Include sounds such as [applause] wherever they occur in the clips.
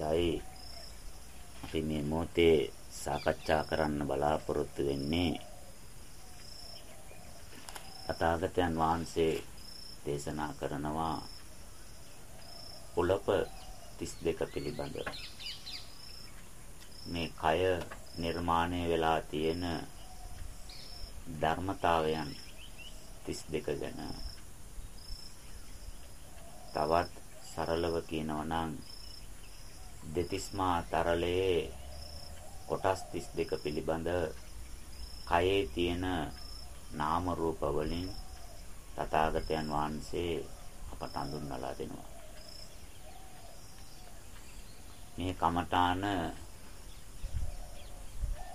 දයි අපි මේ මොහොතේ සාකච්ඡා කරන්න බලාපොරොත්තු වෙන්නේ අතාගතයන් වහන්සේ දේශනා කරනවා උලප 32 පිළිබඳ. මේ කය නිර්මාණය වෙලා තියෙන ධර්මතාවයන් 32 ගැන තවත් සරලව කියනවා නම් දෙතිස්මා තරලයේ කොටස් 32 පිළිබඳ කයේ තියෙන නාම රූප වලින් තථාගතයන් වහන්සේ අපට හඳුන්වලා දෙනවා. මේ කමඨාන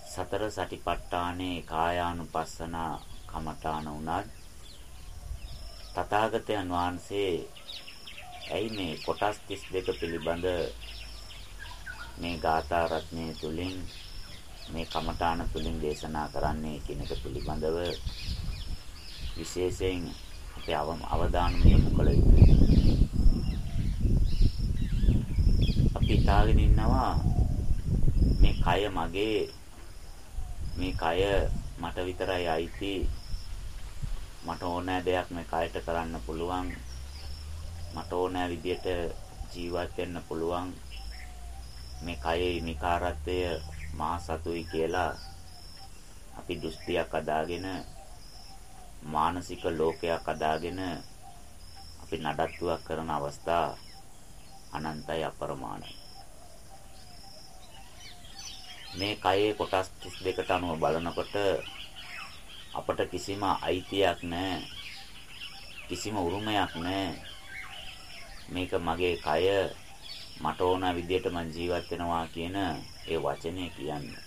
සතර සටිපට්ඨානේ කායානුපස්සන කමඨාන උනත් තථාගතයන් වහන්සේ ඇයි මේ කොටස් 32 පිළිබඳ මේ ගාථා රත්නයේ තුලින් මේ කමඨාන තුලින් දේශනා කරන්නේ කියන එක පිළිබඳව විශේෂයෙන් අපේ අවධානය යොමු කළ යුතුයි. අපි හිතාගෙන ඉන්නවා මේ කය මගේ මේ කය මට විතරයි අයිති. මට ඕනෑ දෙයක් මේ කයට කරන්න පුළුවන්. මට ඕනෑ විදියට ජීවත් වෙන්න පුළුවන්. මේ කයේ විකාරත්වය මා සතුයි කියලා අපි දෘෂ්ටියක් අදාගෙන මානසික ලෝකයක් අදාගෙන අපි නඩත්තුවක් කරන අවස්ථා අනන්තයි අපරමාණයි. මේ කයේ කොටස් 32ට අනුව බලනකොට අපට කිසිම අයිතියක් නැහැ කිසිම උරුමයක් නැහැ. මේක මගේ කය මට ඕන විදියට මං ජීවත් වෙනවා කියන ඒ වචනේ කියන්නේ.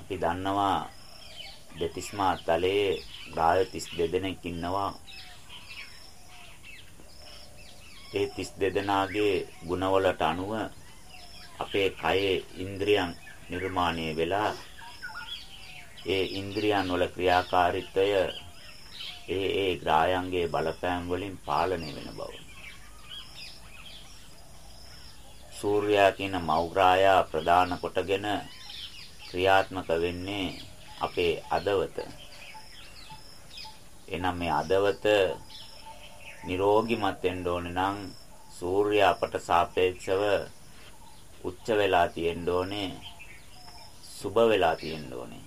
අපි දන්නවා දෙතිස්මා තලයේ ගාය 32 දෙනෙක් ඉන්නවා. ඒ 32 දෙනාගේ ගුණවලට අනුව අපේ කයේ ඉන්ද්‍රියන් නිර්මාණය වෙලා ඒ ඉන්ද්‍රියන් වල ක්‍රියාකාරීත්වය ඒ ඒ ග්‍රායන්ගේ බලපෑම් වලින් පාලනය වෙන බව. සූර්යයා කියන මෞග්‍රායා ප්‍රදාන කොටගෙන ක්‍රියාත්මක වෙන්නේ අපේ අදවත. එනම් මේ අදවත නිරෝගිමත් වෙන්න ඕනේ නම් සූර්යයා අපට සාපේක්ෂව උච්ච වෙලා තියෙන්න ඕනේ සුබ වෙලා තියෙන්න ඕනේ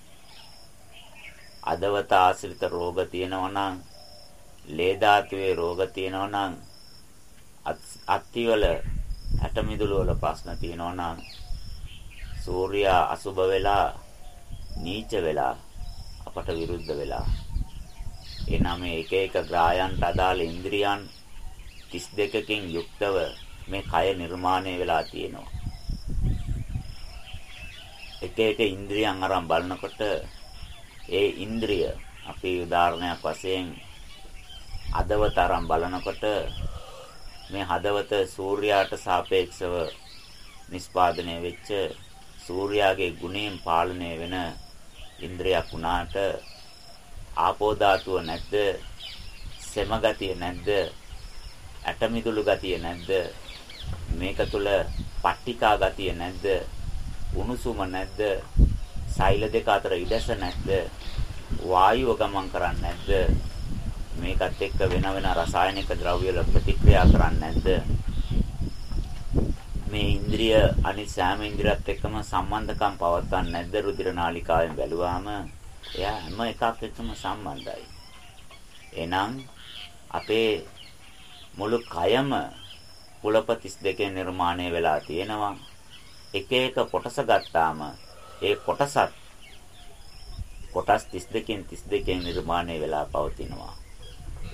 අදවත ආශ්‍රිත රෝග තියෙනවා නම් ලේ ධාතුවේ රෝග තියෙනවා නම් අත්තිවල ඇටමිදුළු වල ප්‍රශ්න තියෙනවා නම් සූර්යා අසුබ වෙලා නීච වෙලා අපට විරුද්ධ වෙලා. එනම එක එක ග්‍රායන්ට අදාළ ඉන්ද්‍රියන් 32කින් යුක්තව මේ කය නිර්මාණය වෙලා තියෙනවා. එක එක ඉන්ද්‍රියන් අරන් බලනකොට ඒ ඉන්ද්‍රිය අපි උදාහරණයක් වශයෙන් අදවත අරන් බලනකොට මේ හදවත සූර්යාට සාපේක්ෂව නිස්පාදනය වෙච්ච සූර්යාගේ ගුණයෙන් පාලනය වෙන ඉන්ද්‍රියක් වුණාට ආපෝ ධාතුව නැද්ද? සෙම ගතිය නැද්ද? ඇටමිදුළු ගතිය නැද්ද? මේක තුල පට්ටිකා ගතිය නැද්ද? උණුසුම නැද්ද? සෛල දෙක අතර ඉඩස නැද්ද? වායුව ගමන් කරන්නේ නැද්ද? මේකත් එක්ක වෙන වෙන රසායනික ද්‍රව්‍ය වල ප්‍රතික්‍රියා කරන්නේ නැද්ද? මේ ඉන්ද්‍රිය අනිත් සෑම ඉන්ද්‍රියත් එක්කම සම්බන්ධකම් පවත්වන්නේ නැද්ද? රුධිර නාලිකාවෙන් බැලුවාම එයා හැම එකක් එක්කම සම්බන්ධයි. එහෙනම් අපේ මුළු කයම පුලප 32 නිර්මාණය වෙලා තියෙනවා. එක එක කොටස ගත්තාම ඒ කොටසත් කොටස් 32කින් 32කින් නිර්මාණය වෙලා පවතිනවා.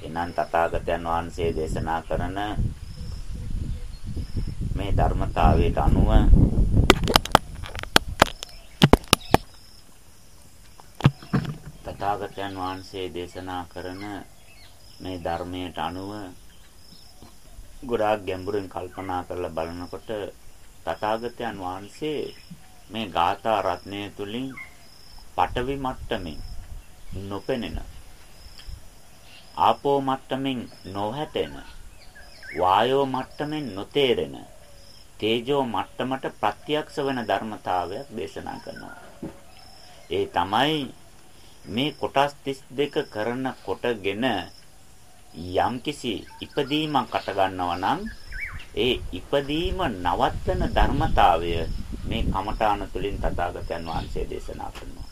එනම් තථාගතයන් වහන්සේ දේශනා කරන මේ ධර්මතාවයට අනුව තථාගතයන් වහන්සේ දේශනා කරන මේ ධර්මයට අනුව ගොඩාක් ගැඹුරින් කල්පනා කරලා බලනකොට තථාගතයන් වහන්සේ මේ ගාථා රත්නය තුලින් පටවි මට්ටමින් නොපෙනෙන ආපෝ මට්ටමින් නොහැටෙන වායෝ මට්ටමින් නොතේරෙන තේජෝ මට්ටමට ප්‍රත්‍යක්ෂ වෙන ධර්මතාවයක් දේශනා කරනවා. ඒ තමයි මේ කොටස් 32 කරන කොටගෙන යම්කිසි ඉපදීමක් අට ගන්නවා නම් ඒ ඉපදීම නවත්තන ධර්මතාවය මේ කමඨාන තුලින් තථාගතයන් වහන්සේ දේශනා කරනවා.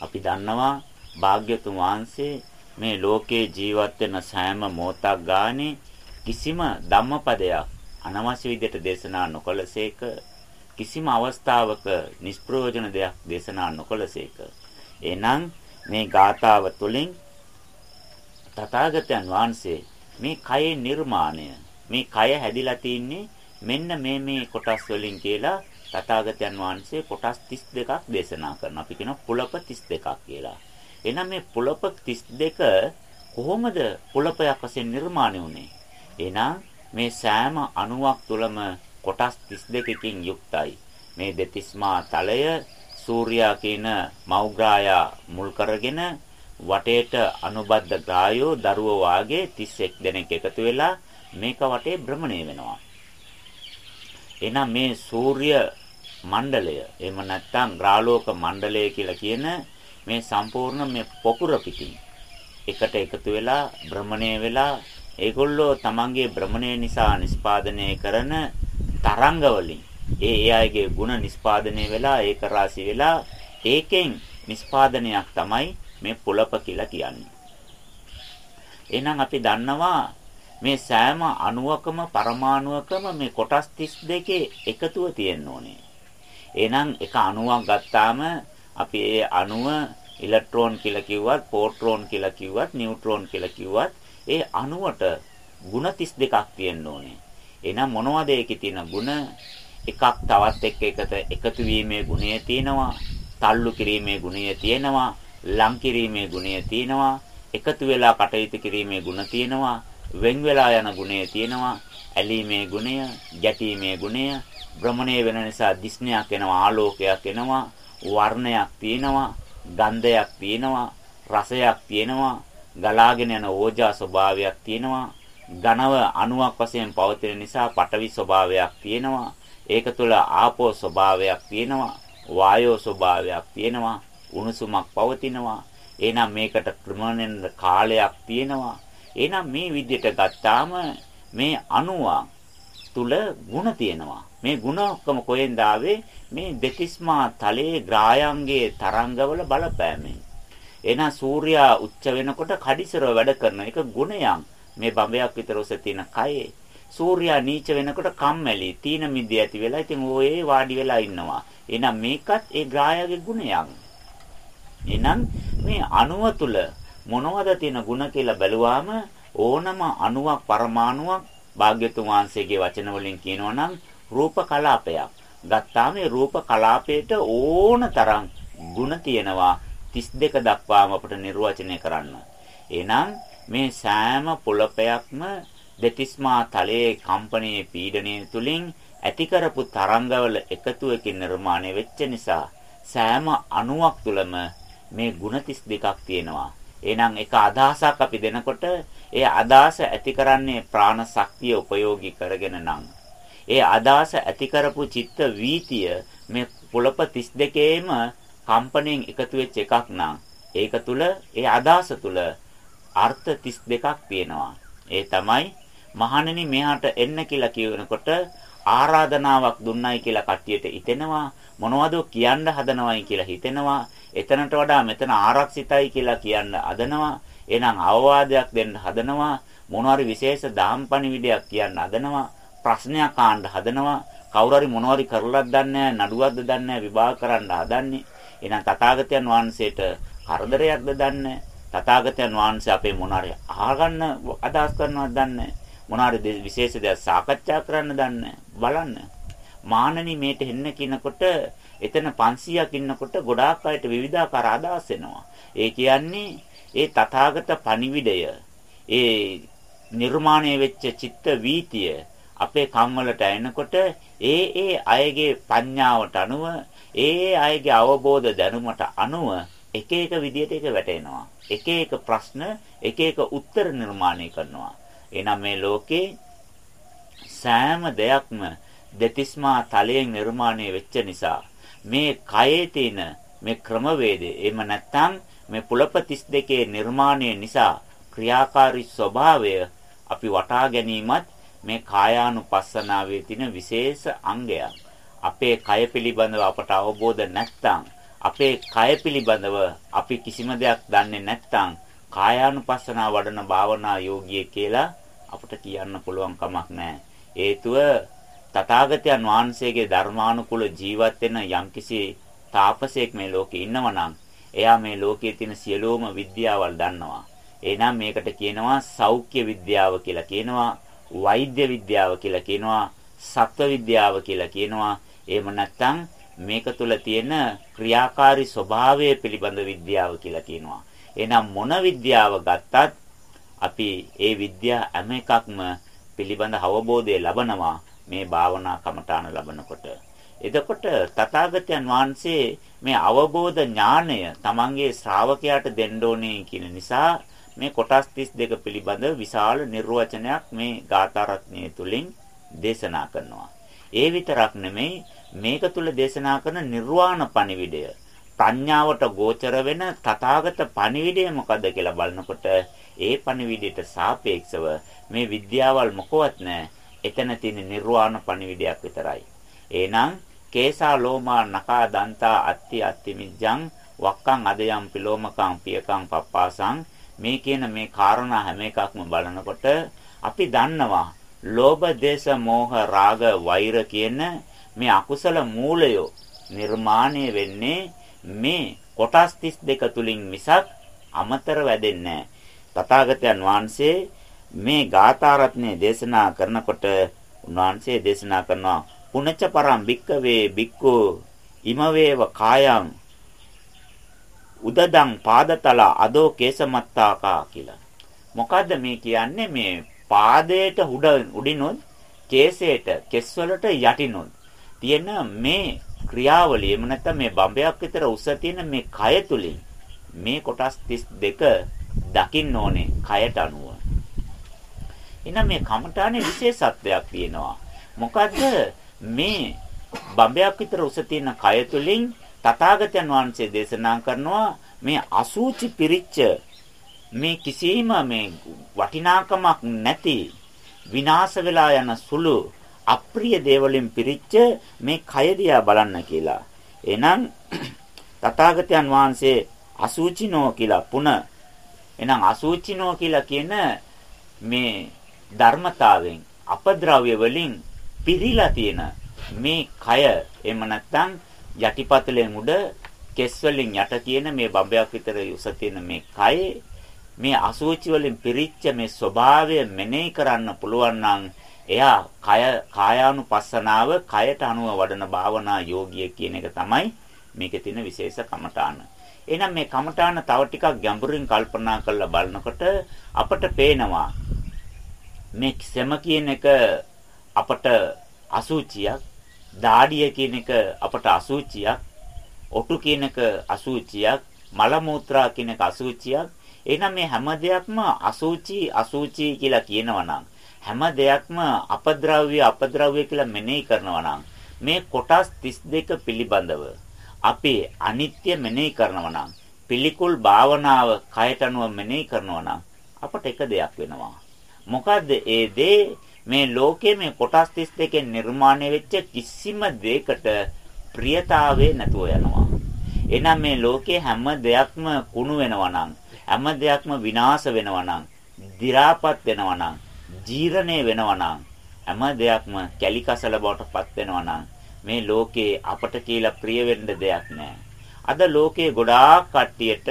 අපි දන්නවා භාග්‍යතුන් වහන්සේ මේ ලෝකේ ජීවත් වෙන සෑම මොහොතක් ගානේ කිසිම ධම්මපදයක් අනවශ්‍ය විදිහට දේශනා නොකළසේක කිසිම අවස්ථාවක නිෂ්ප්‍රයෝජන දෙයක් දේශනා නොකළසේක එහෙනම් මේ ගාථාව තුළින් තථාගතයන් වහන්සේ මේ කයේ නිර්මාණය මේ කය හැදිලා තින්නේ මෙන්න මේ මේ කොටස් වලින් කියලා තථාගතයන් වහන්සේ කොටස් 32ක් දේශනා කරනවා. අපි කියනවා පුලප 32ක් කියලා. එහෙනම් මේ පුලප 32 කොහොමද පුලපයක් වශයෙන් නිර්මාණය වුනේ? එහෙනම් මේ සෑම අණුවක් තුළම කොටස් 32කින් යුක්තයි. මේ දෙතිස්මා තලය සූර්යා කියන මෞග්‍රායා මුල් කරගෙන වටේට අනුබද්ධ ග්‍රායෝ දරුවෝ වාගේ 31 දෙනෙක් එකතු වෙලා මේක වටේ භ්‍රමණය වෙනවා. එහෙනම් මේ සූර්ය මණ්ඩලය එහෙම නැත්නම් ග්‍රාලෝක මණ්ඩලය කියලා කියන මේ සම්පූර්ණ මේ පොකුර පිටින් එකට එකතු වෙලා භ්‍රමණය වෙලා ඒගොල්ලෝ තමන්ගේ භ්‍රමණය නිසා නිස්පාදනය කරන තරංග වලින් ඒ ඒ අයගේ ಗುಣ නිස්පාදනය වෙලා ඒක රාශි වෙලා ඒකෙන් නිස්පාදනයක් තමයි මේ පුලප කියලා කියන්නේ. එහෙනම් අපි දන්නවා මේ සෑම අණුවකම පරමාණුවකම මේ කොටස් 32 එකතුව තියෙන්න ඕනේ. එහෙනම් එක අණුවක් ගත්තාම අපි ඒ අණුව ඉලෙක්ට්‍රෝන කියලා කිව්වත්, පෝට්‍රෝන කියලා කිව්වත්, නියුට්‍රෝන කියලා කිව්වත් ඒ අණුවට ಗುಣ 32ක් තියෙන්න ඕනේ. එහෙනම් මොනවද ඒකේ තියෙන ಗುಣ? එකක් තවත් එක්ක එකට එකතු වීමේ ගුණය තියෙනවා. තල්ලු කිරීමේ ගුණය තියෙනවා. ලං කිරීමේ ගුණය තියෙනවා. එකතු වෙලා කටයුතු කිරීමේ ගුණ තියෙනවා. වෙන් වෙලා යන ගුණය තියෙනවා. ඇලීමේ ගුණය, ගැටීමේ ගුණය, භ්‍රමණය වෙන නිසා දිස්නයක් එනවා, ආලෝකයක් එනවා, වර්ණයක් තියෙනවා, ගන්ධයක් තියෙනවා, රසයක් තියෙනවා, ගලාගෙන යන ඕජා ස්වභාවයක් තියෙනවා. ඝනව අණුවක් වශයෙන් පවතින නිසා පටවි ස්වභාවයක් තියෙනවා. ඒක තුළ ආපෝ ස්වභාවයක් තියෙනවා. වායෝ ස්වභාවයක් තියෙනවා. උණුසුමක් පවතිනවා. එහෙනම් මේකට ක්‍රමණෙන් කාලයක් තියෙනවා. එහෙනම් මේ විදිහට ගත්තාම මේ අණුව තුල ಗುಣ තියෙනවා. මේ ಗುಣ ඔක්කොම කොහෙන්ද ආවේ? මේ දෙතිස්මා තලයේ ග්‍රායන්ගේ තරංගවල බලපෑමෙන්. එහෙනම් සූර්යා උච්ච වෙනකොට කඩිසරව වැඩ කරන එක ගුණයක්. මේ බඹයක් විතර උස තියෙන කයේ සූර්යා නීච වෙනකොට කම්මැලි තීන මිදි ඇති වෙලා ඉතින් ඕයේ වාඩි වෙලා ඉන්නවා එහෙනම් මේකත් ඒ ග්‍රාහයගේ ගුණයක් එහෙනම් මේ අණුව තුල මොනවද තියෙන ಗುಣ කියලා බැලුවාම ඕනම අණුවක් පරමාණුවක් භාග්‍යතුන් වහන්සේගේ වචන වලින් කියනවා නම් රූප කලාපයක් ගත්තාම මේ රූප කලාපයට ඕන තරම් ಗುಣ තියෙනවා 32 දක්වාම අපිට නිර්වචනය කරන්න. එහෙනම් මේ සෑම පොළපයක්ම දෙතිස්මා තලයේ කම්පනයේ පීඩනය තුලින් ඇති කරපු තරංගවල එකතුවකින් නිර්මාණය වෙච්ච නිසා සෑම අණුවක් තුළම මේ ಗುಣ 32ක් තියෙනවා. එහෙනම් එක අදහසක් අපි දෙනකොට ඒ අදහස ඇති කරන්නේ ප්‍රාණ ශක්තිය උපයෝගී කරගෙන නම්. ඒ අදහස ඇති කරපු චිත්ත වීතිය මේ පොළප 32ේම කම්පණයෙන් එකතු වෙච්ච එකක් නම්. ඒක තුල ඒ අදහස තුල අර්ථ 32ක් තියෙනවා. ඒ තමයි මහණෙනි මෙහාට එන්න කියලා කියනකොට ආරාධනාවක් දුන්නයි කියලා කට්ටියට හිතෙනවා. මොනවද කියන්න හදනවයි කියලා හිතෙනවා. එතනට වඩා මෙතන ආරක්ෂිතයි කියලා කියන්න හදනවා. එහෙනම් අවවාදයක් දෙන්න හදනවා. මොනවාරි විශේෂ දාම්පණිවිඩයක් කියන්න හදනවා. ප්‍රශ්නයක් ආන්න හදනවා. කවුරු හරි මොනවාරි කරලක් දන්නේ නඩුවක්ද දන්නේ විභාග කරන්න හදන්නේ. එහෙනම් තථාගතයන් වහන්සේට කරදරයක්ද දන්නේ තථාගතයන් වහන්සේ අපේ මොනාරි අහගන්න අදහස් කරනවද දන්නේ මොනාරි විශේෂ දෙයක් සාකච්ඡා කරන්න දන්නේ බලන්න. මානනි මේට එන්න කියනකොට එතන 500ක් ඉන්නකොට ගොඩාක් අයට විවිධාකාර අදහස් එනවා ඒ කියන්නේ ඒ තථාගත පණිවිඩය ඒ නිර්මාණය වෙච්ච චිත්ත වීතිය අපේ කම් වලට එනකොට ඒ ඒ අයගේ ප්‍රඥාවට අනුව ඒ ඒ අයගේ අවබෝධ දැනුමට අනුව එක එක විදියට ඒක වැටෙනවා එක එක ප්‍රශ්න එක එක උත්තර නිර්මාණය කරනවා. එහෙනම් මේ ලෝකේ සෑම දෙයක්ම දෙතිස්මා තලයෙන් නිර්මාණය වෙච්ච නිසා මේ කයේ තියෙන මේ ක්‍රමවේදය එහෙම නැත්නම් මේ පුලප 32 නිර්මාණය නිසා ක්‍රියාකාරී ස්වභාවය අපි වටා ගැනීමත් මේ කායානුපස්සනාවේ තියෙන විශේෂ අංගයක්. අපේ කය පිළිබඳව අපට අවබෝධ නැත්නම් අපේ කය පිළිබඳව අපි කිසිම දෙයක් දන්නේ නැත්නම් කායානුපස්සනා වඩන භාවනා යෝගියෙක් කියලා අපට කියන්න පුළුවන් කමක් නැහැ. හේතුව තථාගතයන් වහන්සේගේ ධර්මානුකූල ජීවත් වෙන යම්කිසි තාපසයෙක් මේ ලෝකේ ඉන්නවනම් එයා මේ ලෝකයේ තියෙන සියලුම විද්‍යාවල් දන්නවා. එහෙනම් මේකට කියනවා සෞඛ්‍ය විද්‍යාව කියලා කියනවා, වෛද්‍ය විද්‍යාව කියලා කියනවා, සත්ව විද්‍යාව කියලා කියනවා. එහෙම නැත්නම් මේක තුල තියෙන ක්‍රියාකාරී ස්වභාවය පිළිබඳ විද්‍යාව කියලා කියනවා. එහෙනම් මොන විද්‍යාව ගත්තත් අපි ඒ විද්‍යා හැම එකක්ම පිළිබඳ අවබෝධය ලබනවා මේ භාවනා කමඨාන ලබනකොට. එතකොට තථාගතයන් වහන්සේ මේ අවබෝධ ඥානය තමන්ගේ ශ්‍රාවකයාට දෙන්න ඕනේ කියන නිසා මේ කොටස් 32 පිළිබඳ විශාල නිර්වචනයක් මේ ගාථා රත්නය තුලින් දේශනා කරනවා. ඒ විතරක් නෙමෙයි මේක තුල දේශනා කරන නිර්වාණ පණිවිඩය ප්‍රඥාවට ගෝචර වෙන තථාගත පණිවිඩය මොකද්ද කියලා බලනකොට ඒ පණිවිඩයට සාපේක්ෂව මේ විද්‍යාවල් මොකවත් නැහැ. එතන තියෙන නිර්වාණ පණිවිඩයක් විතරයි. එහෙනම් කේසා ලෝමා නකා දන්තා අත්ති අත්ති මිජ්ජං වක්කං අදයන් පිලෝමකං පියකං පප්පාසං මේ කියන මේ කාරණා හැම එකක්ම බලනකොට අපි දන්නවා ලෝභ දේශ මෝහ රාග වෛර කියන මේ අකුසල මූලය නිර්මාණය වෙන්නේ මේ කොටස් 32 තුලින් මිසක් අමතර වැඩෙන්නේ තථාගතයන් වහන්සේ මේ ගාථා රත්නේ දේශනා කරනකොට උන්වහන්සේ දේශනා කරනවා පුනච්ච පරම් භික්කවේ භික්ඛු ඉමවේව කායං උදදං පාදතල අදෝ කේසමත්තාකා කියලා. මොකද්ද මේ කියන්නේ මේ පාදයට උඩ උඩිනුත් කේසයට කෙස්වලට යටිනුත් තියෙන මේ ක්‍රියාවලිය එමු නැත්නම් මේ බම්බයක් විතර උස තියෙන මේ කය තුලින් මේ කොටස් 32 දකින්න ඕනේ කයට අනුව. එහෙනම් මේ කමඨානේ විශේෂත්වයක් තියෙනවා. මොකද්ද මේ බඹයක් විතර උස තියෙන කය තුලින් තථාගතයන් වහන්සේ දේශනා කරනවා මේ අසූචි පිරිච්ච මේ කිසිම මේ වටිනාකමක් නැති විනාශ වෙලා යන සුළු අප්‍රිය දේවලින් පිරිච්ච මේ කය දිහා බලන්න කියලා. එහෙනම් [clears throat] තථාගතයන් වහන්සේ අසූචිනෝ කියලා පුන එහෙනම් අසූචිනෝ කියලා කියන මේ ධර්මතාවෙන් අපද්‍රව්‍ය වලින් පිරීලා තියෙන මේ කය එහෙම නැත්නම් යටිපතුලෙන් උඩ කෙස් වලින් යට තියෙන මේ බඹයක් විතර උස තියෙන මේ කය මේ අසුචි වලින් පිරිච්ච මේ ස්වභාවය මෙනෙහි කරන්න පුළුවන් නම් එයා කය කායානුපස්සනාව කයට අනුව වඩන භාවනා යෝගිය කියන එක තමයි මේකේ තියෙන විශේෂ කමඨාන. එහෙනම් මේ කමඨාන තව ටිකක් ගැඹුරින් කල්පනා කරලා බලනකොට අපට පේනවා මේ සෙම කියන එක අපට අසුචියක්, දාඩිය කියන එක අපට අසුචියක්, ඔටු කියන එක අසුචියක්, මල මූත්‍රා කියන එක අසුචියක්. එහෙනම් මේ හැම දෙයක්ම අසුචි අසුචි කියලා කියනවා හැම දෙයක්ම අපද්‍රව්‍ය අපද්‍රව්‍ය කියලා මෙනෙහි කරනවා නම් මේ කොටස් 32 පිළිබඳව අපි අනිත්‍ය මෙනෙහි කරනවා නම් පිළිකුල් භාවනාව කයට අනුව මෙනෙහි කරනවා නම් අපට එක දෙයක් වෙනවා මොකද්ද ඒ දේ මේ ලෝකයේ මේ කොටස් 32කින් නිර්මාණය වෙච්ච කිසිම දෙයකට ප්‍රියතාවේ නැතුව යනවා. එහෙනම් මේ ලෝකයේ හැම දෙයක්ම කුණු වෙනවා නම් හැම දෙයක්ම විනාශ වෙනවා නම් දි รา පත් වෙනවා නම් ජීර්ණය වෙනවා නම් හැම දෙයක්ම කැලිකසල බවට පත් වෙනවා නම් මේ ලෝකේ අපට කියලා ප්‍රිය වෙන්න දෙයක් නැහැ. අද ලෝකේ ගොඩාක් කට්ටියට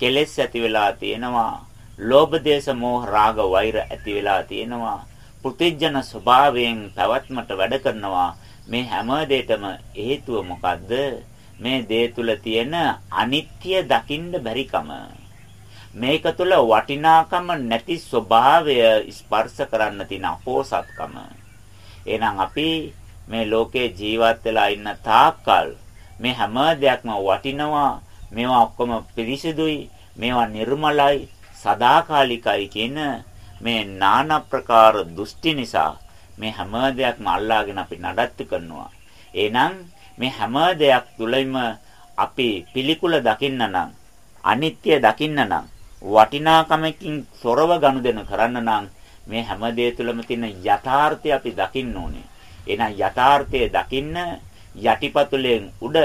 කෙලෙස් ඇති වෙලා තියෙනවා. ලෝභ දේශ මොහ රාග වෛර ඇති වෙලා තියෙනවා. පුතිජන ස්වභාවයෙන් පැවැත්මට වැඩ කරනවා. මේ හැම දෙයකම හේතුව මොකද්ද? මේ දේ තුල තියෙන අනිත්‍ය දකින්න බැරිකම. මේක තුල වටිනාකම නැති ස්වභාවය ස්පර්ශ කරන්න තියෙන අපෝසත්කම. එහෙනම් අපි මේ ලෝකේ ජීවත් වෙලා ඉන්න තාක්කල් මේ හැම දෙයක්ම වටිනවා. මේවා ඔක්කොම පිරිසිදුයි. මේවා නිර්මලයි. සදාකාලිකයි කියන මේ নানা ප්‍රකාර දෘෂ්ටි නිසා මේ හැම දෙයක්ම අල්ලාගෙන අපි නඩත්තු කරනවා. එහෙනම් මේ හැම දෙයක් තුළින්ම අපි පිළිකුල දකින්න නම් අනිත්‍ය දකින්න නම් වටිනාකමකින් තොරව ගනුදෙනු කරන්න නම් මේ හැම දෙය තුළම තියෙන යථාර්ථය අපි දකින්න ඕනේ. එහෙනම් යථාර්ථය දකින්න යටිපතුලෙන් උඩ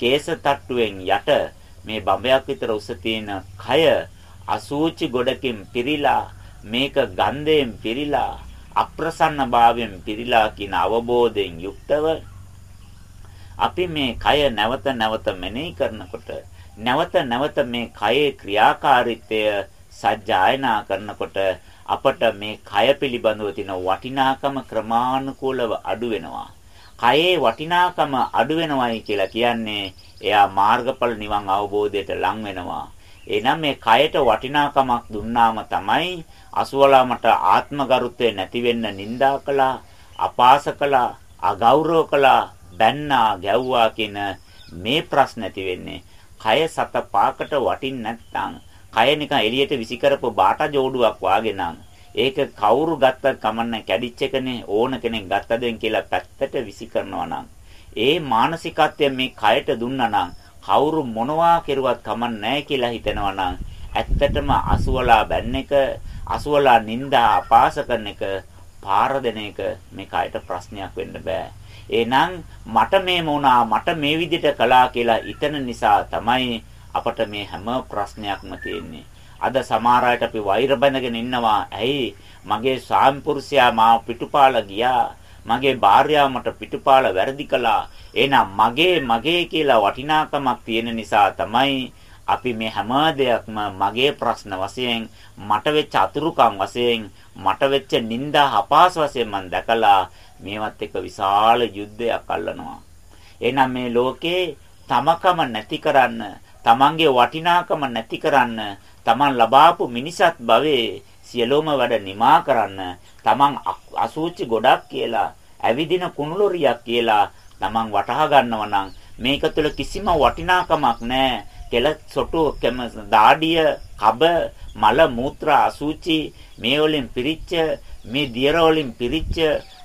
කේස තට්ටුවෙන් යට මේ බඹයක් විතර උස තියෙන කය අසූචි ගොඩකින් පිරීලා මේක ගන්ධයෙන් පිරීලා අප්‍රසන්න භාවයෙන් පිරීලා කියන අවබෝධයෙන් යුක්තව අපි මේ කය නැවත නැවත මෙනෙහි කරනකොට නැවත නැවත මේ කයේ ක්‍රියාකාරීත්වය සජ්ජායනා කරනකොට අපට මේ කය පිළිබඳව තියෙන වටිනාකම ක්‍රමානුකූලව අඩු වෙනවා. කයේ වටිනාකම අඩු වෙනවයි කියලා කියන්නේ එයා මාර්ගඵල නිවන් අවබෝධයට ලං වෙනවා. එහෙනම් මේ කයට වටිනාකමක් දුන්නාම තමයි අසුවලාමට ආත්මගරුත්වය නැති වෙන්න නිඳා කළා, අපාස කළා, අගෞරව කළා, බැන්නා, ගැව්වා කියන මේ ප්‍රශ්න ඇති වෙන්නේ. කය සත පාකට වටින් නැත්නම් කය නිකන් එළියට විසි කරපු බාටා ජෝඩුවක් වාගේ නම් ඒක කවුරු ගත්තත් කමන්නේ කැඩිච්ච එකනේ ඕන කෙනෙක් ගත්තදෙන් කියලා පැත්තට විසි කරනවා නම් ඒ මානසිකත්වය මේ කයට දුන්නා නම් කවුරු මොනවා කෙරුවත් කමන්නේ නැහැ කියලා හිතනවා නම් ඇත්තටම අසුවලා බැන්න එක අසුවලා නිନ୍ଦා අපාස කරන එක පාර දෙන එක මේ කයට ප්‍රශ්නයක් වෙන්න බෑ එහෙනම් මට මේ වුණා මට මේ විදිහට කළා කියලා හිතන නිසා තමයි අපට මේ හැම ප්‍රශ්නයක්ම තියෙන්නේ. අද සමහර අයට අපි වෛර බැඳගෙන ඉන්නවා. ඇයි මගේ සාම්පුරුෂයා මාව පිටුපාලා ගියා. මගේ භාර්යාව මට පිටුපාලා වැරදි කළා. එහෙනම් මගේ මගේ කියලා වටිනාකමක් තියෙන නිසා තමයි අපි මේ හැම දෙයක්ම මගේ ප්‍රශ්න වශයෙන් මට වෙච්ච අතුරුකම් වශයෙන් මට වෙච්ච නිന്ദා අපහාස වශයෙන් මම දැකලා මේවත් එක විශාල යුද්ධයක් අල්ලනවා. එහෙනම් මේ ලෝකේ තමකම නැති කරන්න, තමන්ගේ වටිනාකම නැති කරන්න, තමන් ලබාපු මිනිසත් භවයේ සියලුම වැඩ නිමා කරන්න, තමන් අසූචි ගොඩක් කියලා, ඇවිදින කුණුලොරියක් කියලා තමන් වටහා ගන්නවා නම් මේක තුළ කිසිම වටිනාකමක් නැහැ. කෙල සොටු කැම දාඩිය කබ මල මූත්‍රා අසූචි මේ වලින් පිරිච්ච මේ දියර වලින් පිරිච්ච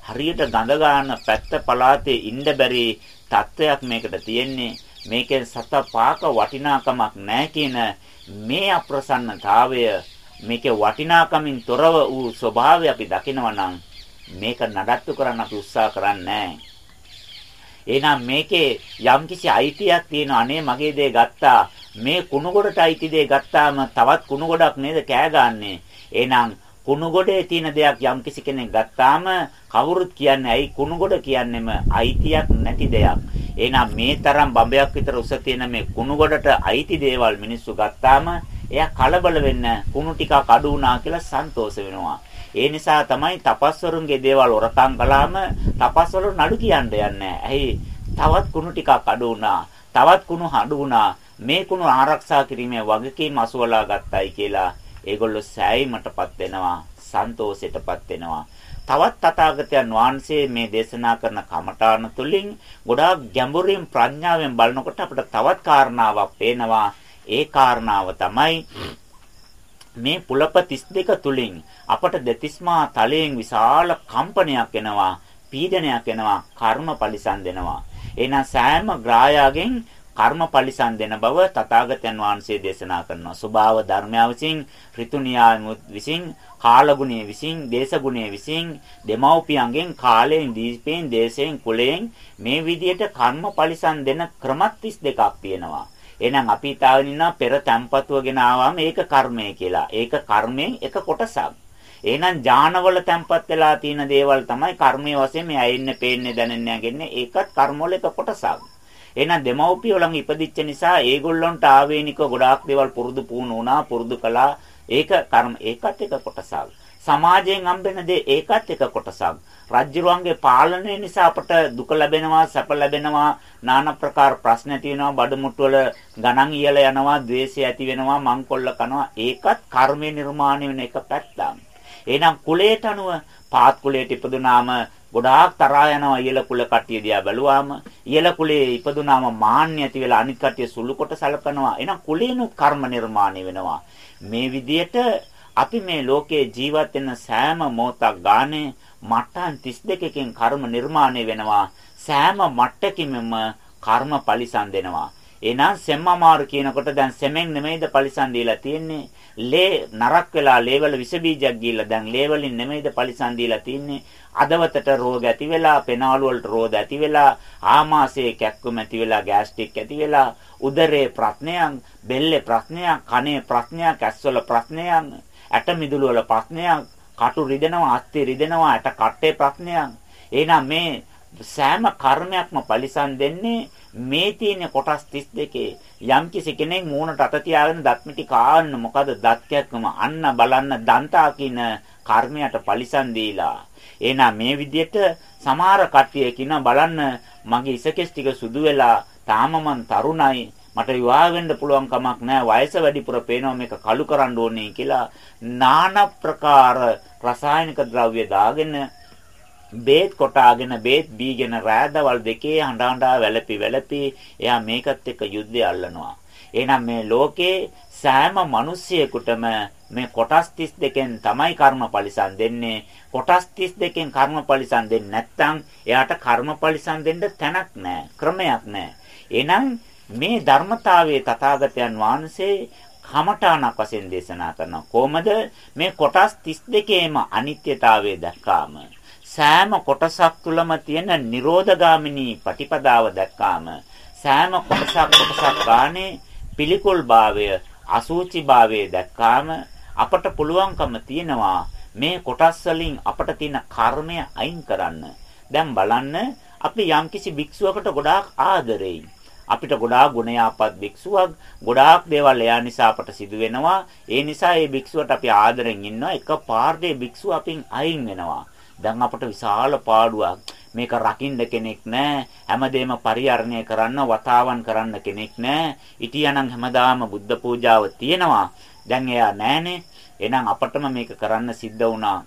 හරියට ගඳ ගන්න පැත්ත පළාතේ ඉන්න බැරි තත්වයක් මේකට තියෙන්නේ මේකෙන් සත පාක වටිනාකමක් නැහැ කියන මේ අප්‍රසන්නතාවය මේකේ වටිනාකමින් තොරව වූ ස්වභාවය අපි දකිනවා නම් මේක නඩත්තු කරන්න අපි උත්සාහ කරන්නේ එහෙනම් මේකේ යම්කිසි අයිතියක් තියෙන අනේ මගේ දේ ගත්තා. මේ කුණු ගොඩට අයිති දේ ගත්තාම තවත් කුණු ගොඩක් නේද කෑ ගන්නෙ? එහෙනම් කුණුගොඩේ තියෙන දෙයක් යම්කිසි කෙනෙක් ගත්තාම කවුරුත් කියන්නේ ඇයි කුණුගොඩ කියන්නේම අයිතියක් නැති දෙයක්. එහෙනම් මේ තරම් බඹයක් විතර උස තියෙන මේ කුණුගොඩට අයිති දේවල් මිනිස්සු ගත්තාම එයා කලබල වෙන්න කුණු ටිකක් අඩු වුණා කියලා සන්තෝෂ වෙනවා. ඒ නිසා තමයි තපස්වරුන්ගේ දේවල් ඔරකම් කළාම තපස්වරු නඩු කියන්න යන්නේ. ඇයි තවත් කුණු ටිකක් අඩු වුණා. තවත් කුණු අඩු වුණා. මේ කුණු ආරක්ෂා කිරීමේ වගකීම අසුවලා ගත්තයි කියලා ඒගොල්ලෝ සෑයීමටපත් වෙනවා සන්තෝෂයටපත් වෙනවා තවත් තථාගතයන් වහන්සේ මේ දේශනා කරන කමඨාන තුලින් ගොඩාක් ගැඹුරින් ප්‍රඥාවෙන් බලනකොට අපිට තවත් කාරණාවක් පේනවා ඒ කාරණාව තමයි මේ පුලප 32 තුලින් අපට දෙතිස්මා තලයෙන් විශාල කම්පනයක් එනවා පීඩනයක් එනවා කර්ම පරිසම් දෙනවා එහෙනම් සෑම ග්‍රාහයාගෙන් කර්ම පරිසම් දෙන බව තථාගතයන් වහන්සේ දේශනා කරනවා. ස්වභාව ධර්මය විසින්, ඍතුනියා විසින්, කාලගුණයේ විසින්, දේශගුණයේ විසින්, දෙමව්පියන්ගෙන්, කාලයෙන්, දීපයෙන්, දේශයෙන්, කුලයෙන් මේ විදිහට කර්ම පරිසම් දෙන ක්‍රමත් 32ක් තියෙනවා. එහෙනම් අපි තාගෙන ඉන්නා පෙර තැම්පතුවගෙන ආවම ඒක කර්මය කියලා. ඒක කර්මයෙන් එක කොටසක්. එහෙනම් ඥානවල තැම්පත් වෙලා තියෙන දේවල් තමයි කර්මයේ වශයෙන් මේ ඇයෙන්නේ, පේන්නේ, දැනෙන්නේ, නැගෙන්නේ. ඒකත් කර්මවල එක කොටසක්. එහෙනම් දෙමව්පියෝ ළඟ ඉපදිච්ච නිසා ඒගොල්ලන්ට ආවේනික ගොඩාක් දේවල් පුරුදු පුහුණු වුණා පුරුදු කළා ඒක කර්ම ඒකත් එක කොටසක් සමාජයෙන් හම්බෙන දේ ඒකත් එක කොටසක්. රජ්ජුරුවන්ගේ පාලනය නිසා අපට දුක ලැබෙනවා, සැප ලැබෙනවා, নানা ප්‍රකාර ප්‍රශ්න ඇති වෙනවා, බඩමුට්ටු වල ගණන් ඉහළ යනවා, द्वේෂය ඇති වෙනවා, මංකොල්ල කනවා. ඒකත් කර්මයේ නිර්මාණය වෙන එක පැත්තක්. එහෙනම් කුලයට අනුව පාත් කුලයට ඉපදුනාම ගොඩාක් තරහා යනවා ඉහළ කුල කට්ටිය දිහා බැලුවාම ඉහළ කුලේ ඉපදුනාම මාන්න ඇති වෙලා අනිත් කට්ටිය සුළු කොට සලකනවා එහෙනම් කුලේනු කර්ම නිර්මාණය වෙනවා මේ විදියට අපි මේ ලෝකේ ජීවත් වෙන සෑම මොහොතක් ගානේ මට්ටම් 32කින් කර්ම නිර්මාණය වෙනවා. සෑම මට්ටකින්ම කර්ම පරිසම් දෙනවා. එහෙනම් සෙම්මාමාරු කියනකොට දැන් සෙමෙන් නෙමෙයිද පරිසම් දීලා තියෙන්නේ. ලේ නරක් වෙලා ලේවල විස බීජයක් ගිහිල්ලා දැන් ලේ වලින් නෙමෙයිද පරිසම් දීලා තින්නේ. අදවතට රෝග ඇති වෙලා, පෙනාලු වලට රෝග ඇති වෙලා, ආමාශයේ කැක්කුම ඇති වෙලා, ගෑස්ට්‍රික් ඇති වෙලා, උදරයේ ප්‍රශ්නයන්, බෙල්ලේ ප්‍රශ්නයන්, කනේ ප්‍රශ්නයන්, කැස්වල ප්‍රශ්නයන්, ඇට මිදුළු වල ප්‍රශ්නයන්, කටු රිදෙනවා, අස්ති රිදෙනවා, ඇට කට්ටේ ප්‍රශ්නයන්. එහෙනම් මේ සෑම කර්මයක්ම පරිසම් දෙන්නේ මේ තියෙන කොටස් 32 යම්කිසි කෙනෙක් මූණට අත තියාගෙන දත් මිටි කාන්න මොකද දත් කැක්කම? අන්න බලන්න දන්තා කියන කර්මයට පරිසම් දීලා. එහෙනම් මේ විදිහට සමහර කට්ටිය කියන බලන්න මගේ ඉසකෙස් ටික සුදු වෙලා තාම මං තරුණයි. මට විවාහ වෙන්න පුළුවන් කමක් නැහැ වයස වැඩිපුර පේනවා මේක කළු කරන්න ඕනේ කියලා নানা ප්‍රකාර රසායනික ද්‍රව්‍ය දාගෙන බේත් කොටාගෙන බේත් බීගෙන රෑදවල් දෙකේ හඬ හඬා වැළපි වැළපි එයා මේකත් එක්ක යුද්ධය අල්ලනවා. එහෙනම් මේ ලෝකේ සෑම මිනිසියෙකුටම මේ කොටස් 32කින් තමයි කර්මපලිසම් දෙන්නේ. කොටස් 32කින් කර්මපලිසම් දෙන්නේ නැත්නම් එයාට කර්මපලිසම් දෙන්න තැනක් නැහැ. ක්‍රමයක් නැහැ. එහෙනම් මේ ධර්මතාවයේ තථාගතයන් වහන්සේ කමඨාණක් වශයෙන් දේශනා කරනවා. කොහොමද මේ කොටස් 32ේම අනිත්‍යතාවය දැක්කාම සෑම කොටසක් තුළම තියෙන නිරෝධගාමිනී ප්‍රතිපදාව දැක්කාම සෑම කොටසක් කොටසක් ගානේ පිළිකුල් භාවය අසූචි භාවය දැක්කාම අපට පුළුවන්කම තියෙනවා මේ කොටස් වලින් අපට තියෙන කර්මය අයින් කරන්න. දැන් බලන්න අපි යම්කිසි භික්ෂුවකට ගොඩාක් ආදරෙයි. අපිට ගොඩාක් ගුණයාපත් භික්ෂුවක් ගොඩාක් දේවල් එයා නිසා අපට සිදු වෙනවා. ඒ නිසා මේ භික්ෂුවට අපි ආදරෙන් ඉන්නවා. එක පාර්ශ්වයේ භික්ෂුව අපින් අයින් වෙනවා. දැන් අපට විශාල පාඩුවක්. මේක රකින්න කෙනෙක් නැහැ. හැමදේම පරිහරණය කරන්න වතාවන් කරන්න කෙනෙක් නැහැ. ඉතියානම් හැමදාම බුද්ධ පූජාව තියෙනවා. දැන් එයා නැහනේ. එහෙනම් අපටම මේක කරන්න සිද්ධ වුණා.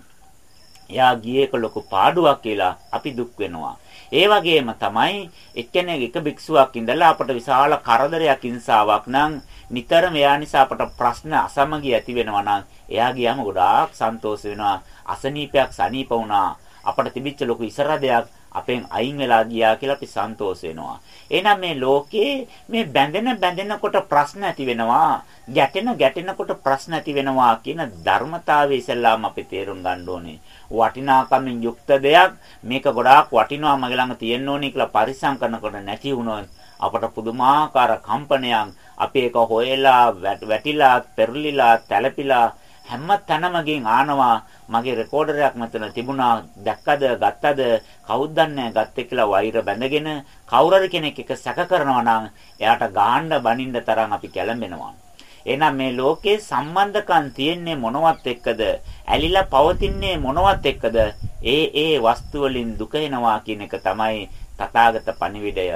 එයා ගියේක ලොකු පාඩුවක් කියලා අපි දුක් වෙනවා. ඒ වගේම තමයි එක්කෙනෙක් එක භික්ෂුවක් ඉඳලා අපට විශාල කරදරයක් හිංසාවක් නම් නිතරම එයා නිසා අපට ප්‍රශ්න අසමගිය ඇති වෙනවා නම් එයා ගියාම ගොඩාක් සන්තෝෂ වෙනවා අසනීපයක් සනීප වුණා අපට තිබිච්ච ලොකු ඉසරදයක් අපෙන් අයින් වෙලා ගියා කියලා අපි සන්තෝෂ වෙනවා. එහෙනම් මේ ලෝකේ මේ බැඳෙන බැඳෙනකොට ප්‍රශ්න ඇති වෙනවා. ගැටෙන ගැටෙනකොට ප්‍රශ්න ඇති වෙනවා කියන ධර්මතාවය ඉස්සෙල්ලාම අපි තේරුම් ගන්න ඕනේ. වටිනාකමින් යුක්ත දෙයක්. මේක ගොඩාක් වටිනවා මගේ ළඟ තියෙන්න ඕනේ කියලා පරිසම් කරනකොට නැති වුණොත් අපට පුදුමාකාර කම්පනයක්. අපි ඒක හොයලා වැටිලා පෙරලිලා තැලපිලා හැම තැනම ගින් ආනවා. මගේ රෙකෝඩරයක් මෙතන තිබුණා. දැක්කද ගත්තද? කවුද දන්නේ ගත්තේ කියලා වෛර බැඳගෙන කවුරුහරි කෙනෙක් එක සැක කරනවා නම් එයාට ගාන්න බනින්න තරම් අපි කැළඹෙනවා. එහෙනම් මේ ලෝකේ සම්බන්ධකම් තියෙන්නේ මොනවත් එක්කද? ඇලිලා පවතින්නේ මොනවත් එක්කද? ඒ ඒ වස්තු වලින් දුක එනවා කියන එක තමයි තථාගත පණිවිඩය.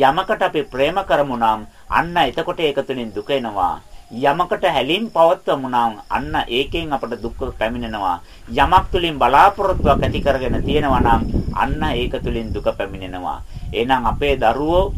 යමකට අපි ප්‍රේම කරමු නම් අන්න එතකොට ඒක තුලින් දුක එනවා. යමකට හැලින් පවත්වමු නම් අන්න ඒකෙන් අපට දුක් පැමිණෙනවා. යමක් තුලින් බලාපොරොත්තුවක් ඇති කරගෙන තියෙනවා නම් අන්න ඒක තුලින් දුක පැමිණෙනවා. එහෙනම් අපේ දරුවෝ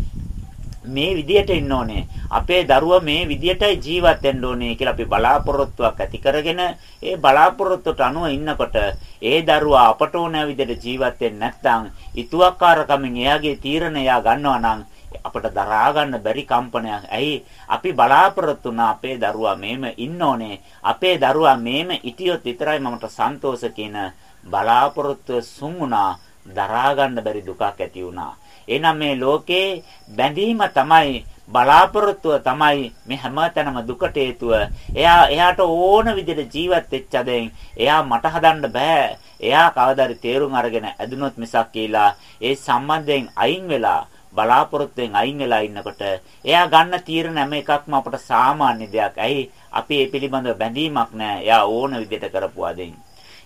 මේ විදියට ඉන්න ඕනේ අපේ දරුවා මේ විදියටයි ජීවත් වෙන්න ඕනේ කියලා අපි බලාපොරොත්තුවක් ඇති කරගෙන ඒ බලාපොරොත්තුට අනුව ඉන්නකොට ඒ දරුවා අපට ඕන විදියට ජීවත් වෙන්නේ නැත්නම් ඊතුවක්කාරකමින් එයාගේ තීරණ එයා ගන්නවා නම් අපට දරා ගන්න බැරි කම්පනයක්. ඇයි අපි බලාපොරොත්තු වුණා අපේ දරුවා මේම ඉන්න ඕනේ. අපේ දරුවා මේම ඉතියොත් විතරයි මමට සන්තෝෂ කියන බලාපොරොත්තු සුන් වුණා. දරා ගන්න බැරි දුකක් ඇති වුණා. එහෙනම් මේ ලෝකේ බැඳීම තමයි බලාපොරොත්තුව තමයි මේ හැමතැනම දුකට හේතුව. එයා එයාට ඕන විදිහට ජීවත් වෙච්ච දැන් එයා මට හදන්න බෑ. එයා කවදාරි තේරුම් අරගෙන ඇදුනොත් මිසක් කියලා ඒ සම්බන්ධයෙන් අයින් වෙලා බලාපොරොත්තුෙන් අයින් වෙලා ඉන්නකොට එයා ගන්න තීරණ හැම එකක්ම අපට සාමාන්‍ය දෙයක්. ඇයි අපි ඒ පිළිබඳව බැඳීමක් නැහැ. එයා ඕන විදිහට කරපුවා දෙයින්.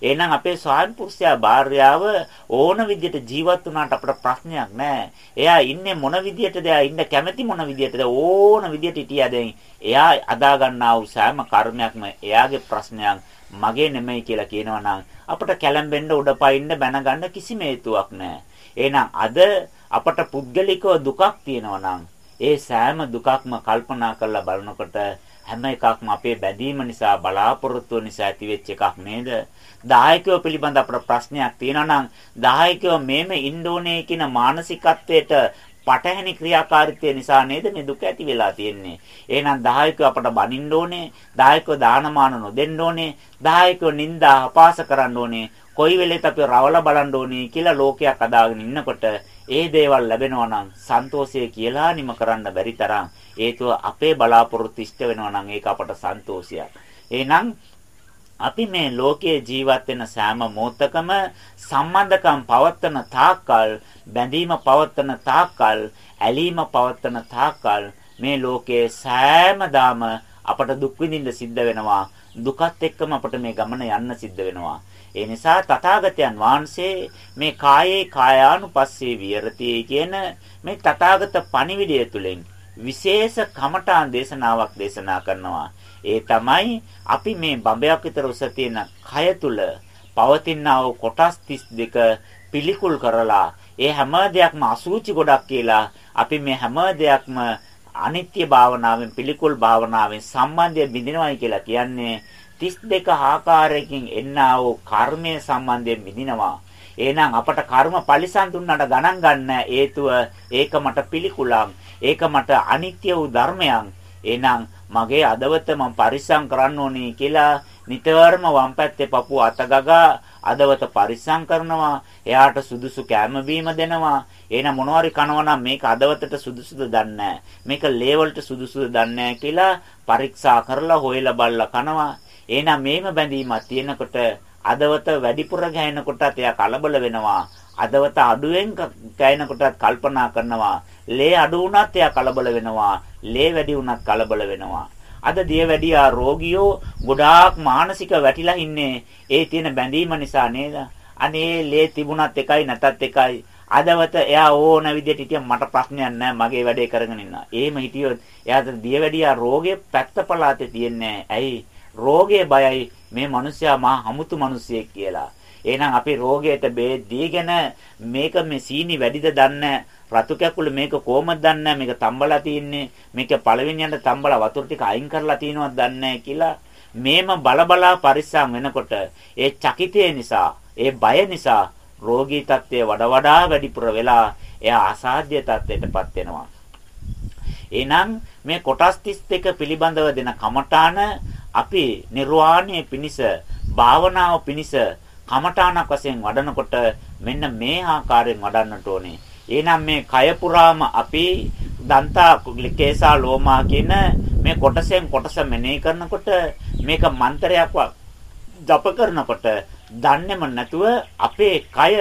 එහෙනම් අපේ ස්වාමි පුරුෂයා භාර්යාව ඕන විදිහට ජීවත් වුණාට අපට ප්‍රශ්නයක් නැහැ. එයා ඉන්නේ මොන විදිහටද? එයා ඉන්න කැමැති මොන විදිහටද? ඕන විදිහට හිටියා දැන්. එයා අදා ගන්නා වූ සෑම කර්මයක්ම එයාගේ ප්‍රශ්නයක් මගේ නෙමෙයි කියලා කියනවා නම් අපට කැළඹෙන්න උඩපයින්න බැන ගන්න කිසිම හේතුවක් නැහැ. එහෙනම් අද අපට පුද්ගලිකව දුකක් තියෙනවා නම් ඒ සෑම දුකක්ම කල්පනා කරලා බලනකොට හැම එකක්ම අපේ බැඳීම නිසා බලාපොරොත්තු නිසා ඇතිවෙච්ච එකක් නේද? දායකයෝ පිළිබඳ අපට ප්‍රශ්නයක් තියෙනවා නම් දායකයෝ මේම ඉන්න ඕනේ කියන මානසිකත්වයට පටහැනි ක්‍රියාකාරීත්වය නිසා නේද මේ දුක ඇති වෙලා තියෙන්නේ. එහෙනම් දායකයෝ අපට බනින්න ඕනේ, දායකයෝ දානමාන නොදෙන්න ඕනේ, දායකයෝ නිନ୍ଦා අපාස කරන්න ඕනේ. කොයි වෙලෙත් අපි රවල බලන්න ඕනේ කියලා ලෝකයක් අදාගෙන ඉන්නකොට ඒ දේවල් ලැබෙනවා නම් සන්තෝෂය කියලා නිම කරන්න බැරි තරම් හේතුව අපේ බලාපොරොත්තු ඉෂ්ට වෙනවා නම් ඒක අපට සන්තෝෂයක්. එහෙනම් අපි මේ ලෝකයේ ජීවත් වෙන සෑම මොහොතකම සම්බන්ධකම් පවත්තන තාක්කල් බැඳීම පවත්තන තාක්කල් ඇලීම පවත්තන තාක්කල් මේ ලෝකයේ සෑමදාම අපට දුක් විඳින්න සිද්ධ වෙනවා දුකත් එක්කම අපට මේ ගමන යන්න සිද්ධ වෙනවා ඒ නිසා තථාගතයන් වහන්සේ මේ කායේ කායානුපස්සේ විහෙරති කියන මේ තථාගත පණිවිඩය තුලින් විශේෂ කමඨාන් දේශනාවක් දේශනා කරනවා ඒ තමයි අපි මේ බඹයක් විතර උස තියෙන කය තුල පවතිනා වූ කොටස් 32 පිළිකුල් කරලා ඒ හැම දෙයක්ම අසුචි ගොඩක් කියලා අපි මේ හැම දෙයක්ම අනිත්‍ය භාවනාවෙන් පිළිකුල් භාවනාවෙන් සම්බන්ධය බිඳිනවයි කියලා කියන්නේ 32 ආකාරයකින් එන්නා වූ කර්මය සම්බන්ධයෙන් බිඳිනවා. එහෙනම් අපට කර්ම පරිසම් දුන්නට ගණන් ගන්න හේතුව ඒක මට පිළිකුලක්. ඒක මට අනිත්‍ය වූ ධර්මයක්. එහෙනම් මගේ අදවත මම පරිස්සම් කරන්න ඕනේ කියලා නිතරම වම් පැත්තේ පපුව අතගගා අදවත පරිස්සම් කරනවා. එයාට සුදුසු කැම බීම දෙනවා. එහෙනම් මොනවාරි කනවා නම් මේක අදවතට සුදුසුද දන්නේ මේක ලේවලට සුදුසුද දන්නේ කියලා පරීක්ෂා කරලා හොයලා බලලා කනවා. එහෙනම් මේම බැඳීමක් තියෙනකොට අදවත වැඩිපුර ගහනකොටත් එයා කලබල වෙනවා. අදවත අඩුවෙන් ගහනකොටත් කල්පනා කරනවා. ලේ අඩු වුණත් එයා කලබල වෙනවා. ලේ වැඩි වුණත් කලබල වෙනවා. අද දියවැඩියා රෝගියෝ ගොඩාක් මානසික වැටිලා ඉන්නේ ඒ තියෙන බැඳීම නිසා නේද? අනේ ලේ තිබුණත් එකයි නැතත් එකයි. අදවත එයා ඕන විදිහට හිටිය මට ප්‍රශ්නයක් නැහැ මගේ වැඩේ කරගෙන ඉන්න. එහෙම හිටියොත් එයාට දියවැඩියා රෝගේ පැත්ත පළාතේ තියන්නේ ඇයි? රෝගේ බයයි මේ මිනිස්සයා මහා හමුතු මිනිසියෙක් කියලා. එහෙනම් අපි රෝගයට බේත් දීගෙන මේක මේ සීනි වැඩිද දන්නේ රතු කැකුල මේක කොහමද දන්නේ මේක තම්බලා තින්නේ මේක පළවෙනියට තම්බලා වතුර ටික අයින් කරලා තිනවද දන්නේ කියලා මේම බලබලා පරිස්සම් වෙනකොට ඒ චකිතය නිසා ඒ බය නිසා රෝගී තත්ත්වය වඩා වඩා වැඩිපුර වෙලා එයා අසාධ්‍ය තත්ත්වයටපත් වෙනවා. එහෙනම් මේ කොටස් 32 පිළිබඳව දෙන කමඨාන අපි නිර්වාණය පිණිස භාවනාව පිණිස කමඨාණක් වශයෙන් වඩනකොට මෙන්න මේ ආකාරයෙන් වඩන්නට ඕනේ. එහෙනම් මේ කය පුරාම අපි දන්තා කේසා ලෝමා කියන මේ කොටසෙන් කොටස මෙනෙහි කරනකොට මේක මන්ත්‍රයක් ජප කරනකොට දන්නේම නැතුව අපේ කය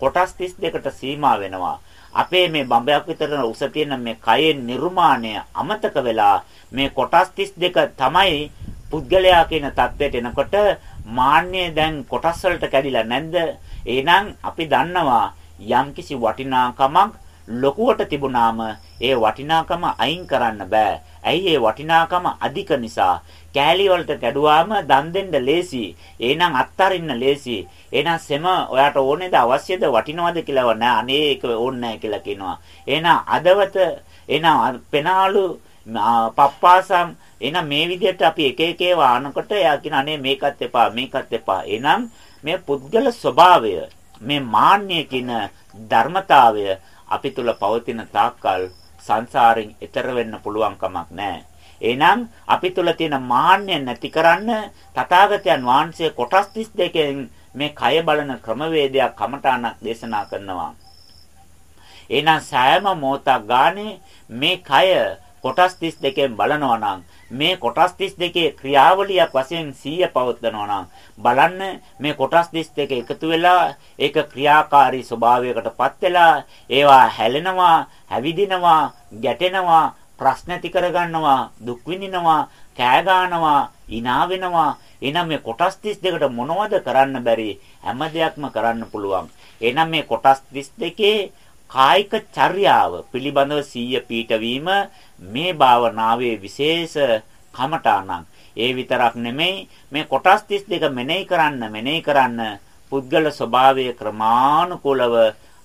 කොටස් 32කට සීමා වෙනවා. අපේ මේ බඹයක් විතර උස තියෙන මේ කයේ නිර්මාණය අමතක වෙලා මේ කොටස් 32 තමයි පුද්ගලයා කියන தත්වයට එනකොට මාන්නය දැන් කොටස් වලට කැඩිලා නැද්ද? එහෙනම් අපි දන්නවා යම්කිසි වටිනාකමක් ලොකුවට තිබුණාම ඒ වටිනාකම අයින් කරන්න බෑ. ඇයි ඒ වටිනාකම අධික නිසා. කෑලි වලට කැඩුවාම දන් දෙන්න ලේසි. එහෙනම් අත්තරින්න ලේසි. එහෙනම් සෙම ඔයාට ඕනේද අවශ්‍යද වටිනවද කියලා නෑ. අනේ ඒක ඕනේ නෑ කියලා කියනවා. එහෙනම් අදවත එහෙනම් පෙනාලු පප්පාසම් එහෙනම් මේ විදිහට අපි එක එක ඒවා ආනකොට එයා කියන අනේ මේකත් එපා මේකත් එපා. එහෙනම් මේ පුද්ගල ස්වභාවය මේ මාන්නය කියන ධර්මතාවය අපි තුල පවතින තාක්කල් සංසාරයෙන් එතර වෙන්න පුළුවන් කමක් නැහැ. එහෙනම් අපි තුල තියෙන මාන්නය නැති කරන්න තථාගතයන් වහන්සේ කොටස් 32කින් මේ කය බලන ක්‍රමවේදයක් කමඨාණක් දේශනා කරනවා. එහෙනම් සෑම මොහොතක් ගානේ මේ කය කොටස් 32කින් බලනවා නම් මේ කොටස් 32 ක්‍රියාවලියක් වශයෙන් 100 පවත්වනවා නම් බලන්න මේ කොටස් 32 එකතු වෙලා ඒක ක්‍රියාකාරී ස්වභාවයකටපත් වෙලා ඒවා හැලෙනවා, හැවිදිනවා, ගැටෙනවා, ප්‍රශ්න ඇති කරගන්නවා, දුක් විඳිනවා, කෑ ගන්නවා, hina වෙනවා. එහෙනම් මේ කොටස් 32කට මොනවද කරන්න බැරි? හැම දෙයක්ම කරන්න පුළුවන්. එහෙනම් මේ කොටස් 32 කායික චර්යාව පිළිබඳව සීය පීඨවීම මේ භාවනාවේ විශේෂ කමඨාණක්. ඒ විතරක් නෙමෙයි මේ කොටස් 32 මෙනෙහි කරන්න මෙනෙහි කරන්න පුද්ගල ස්වභාවය ක්‍රමානුකූලව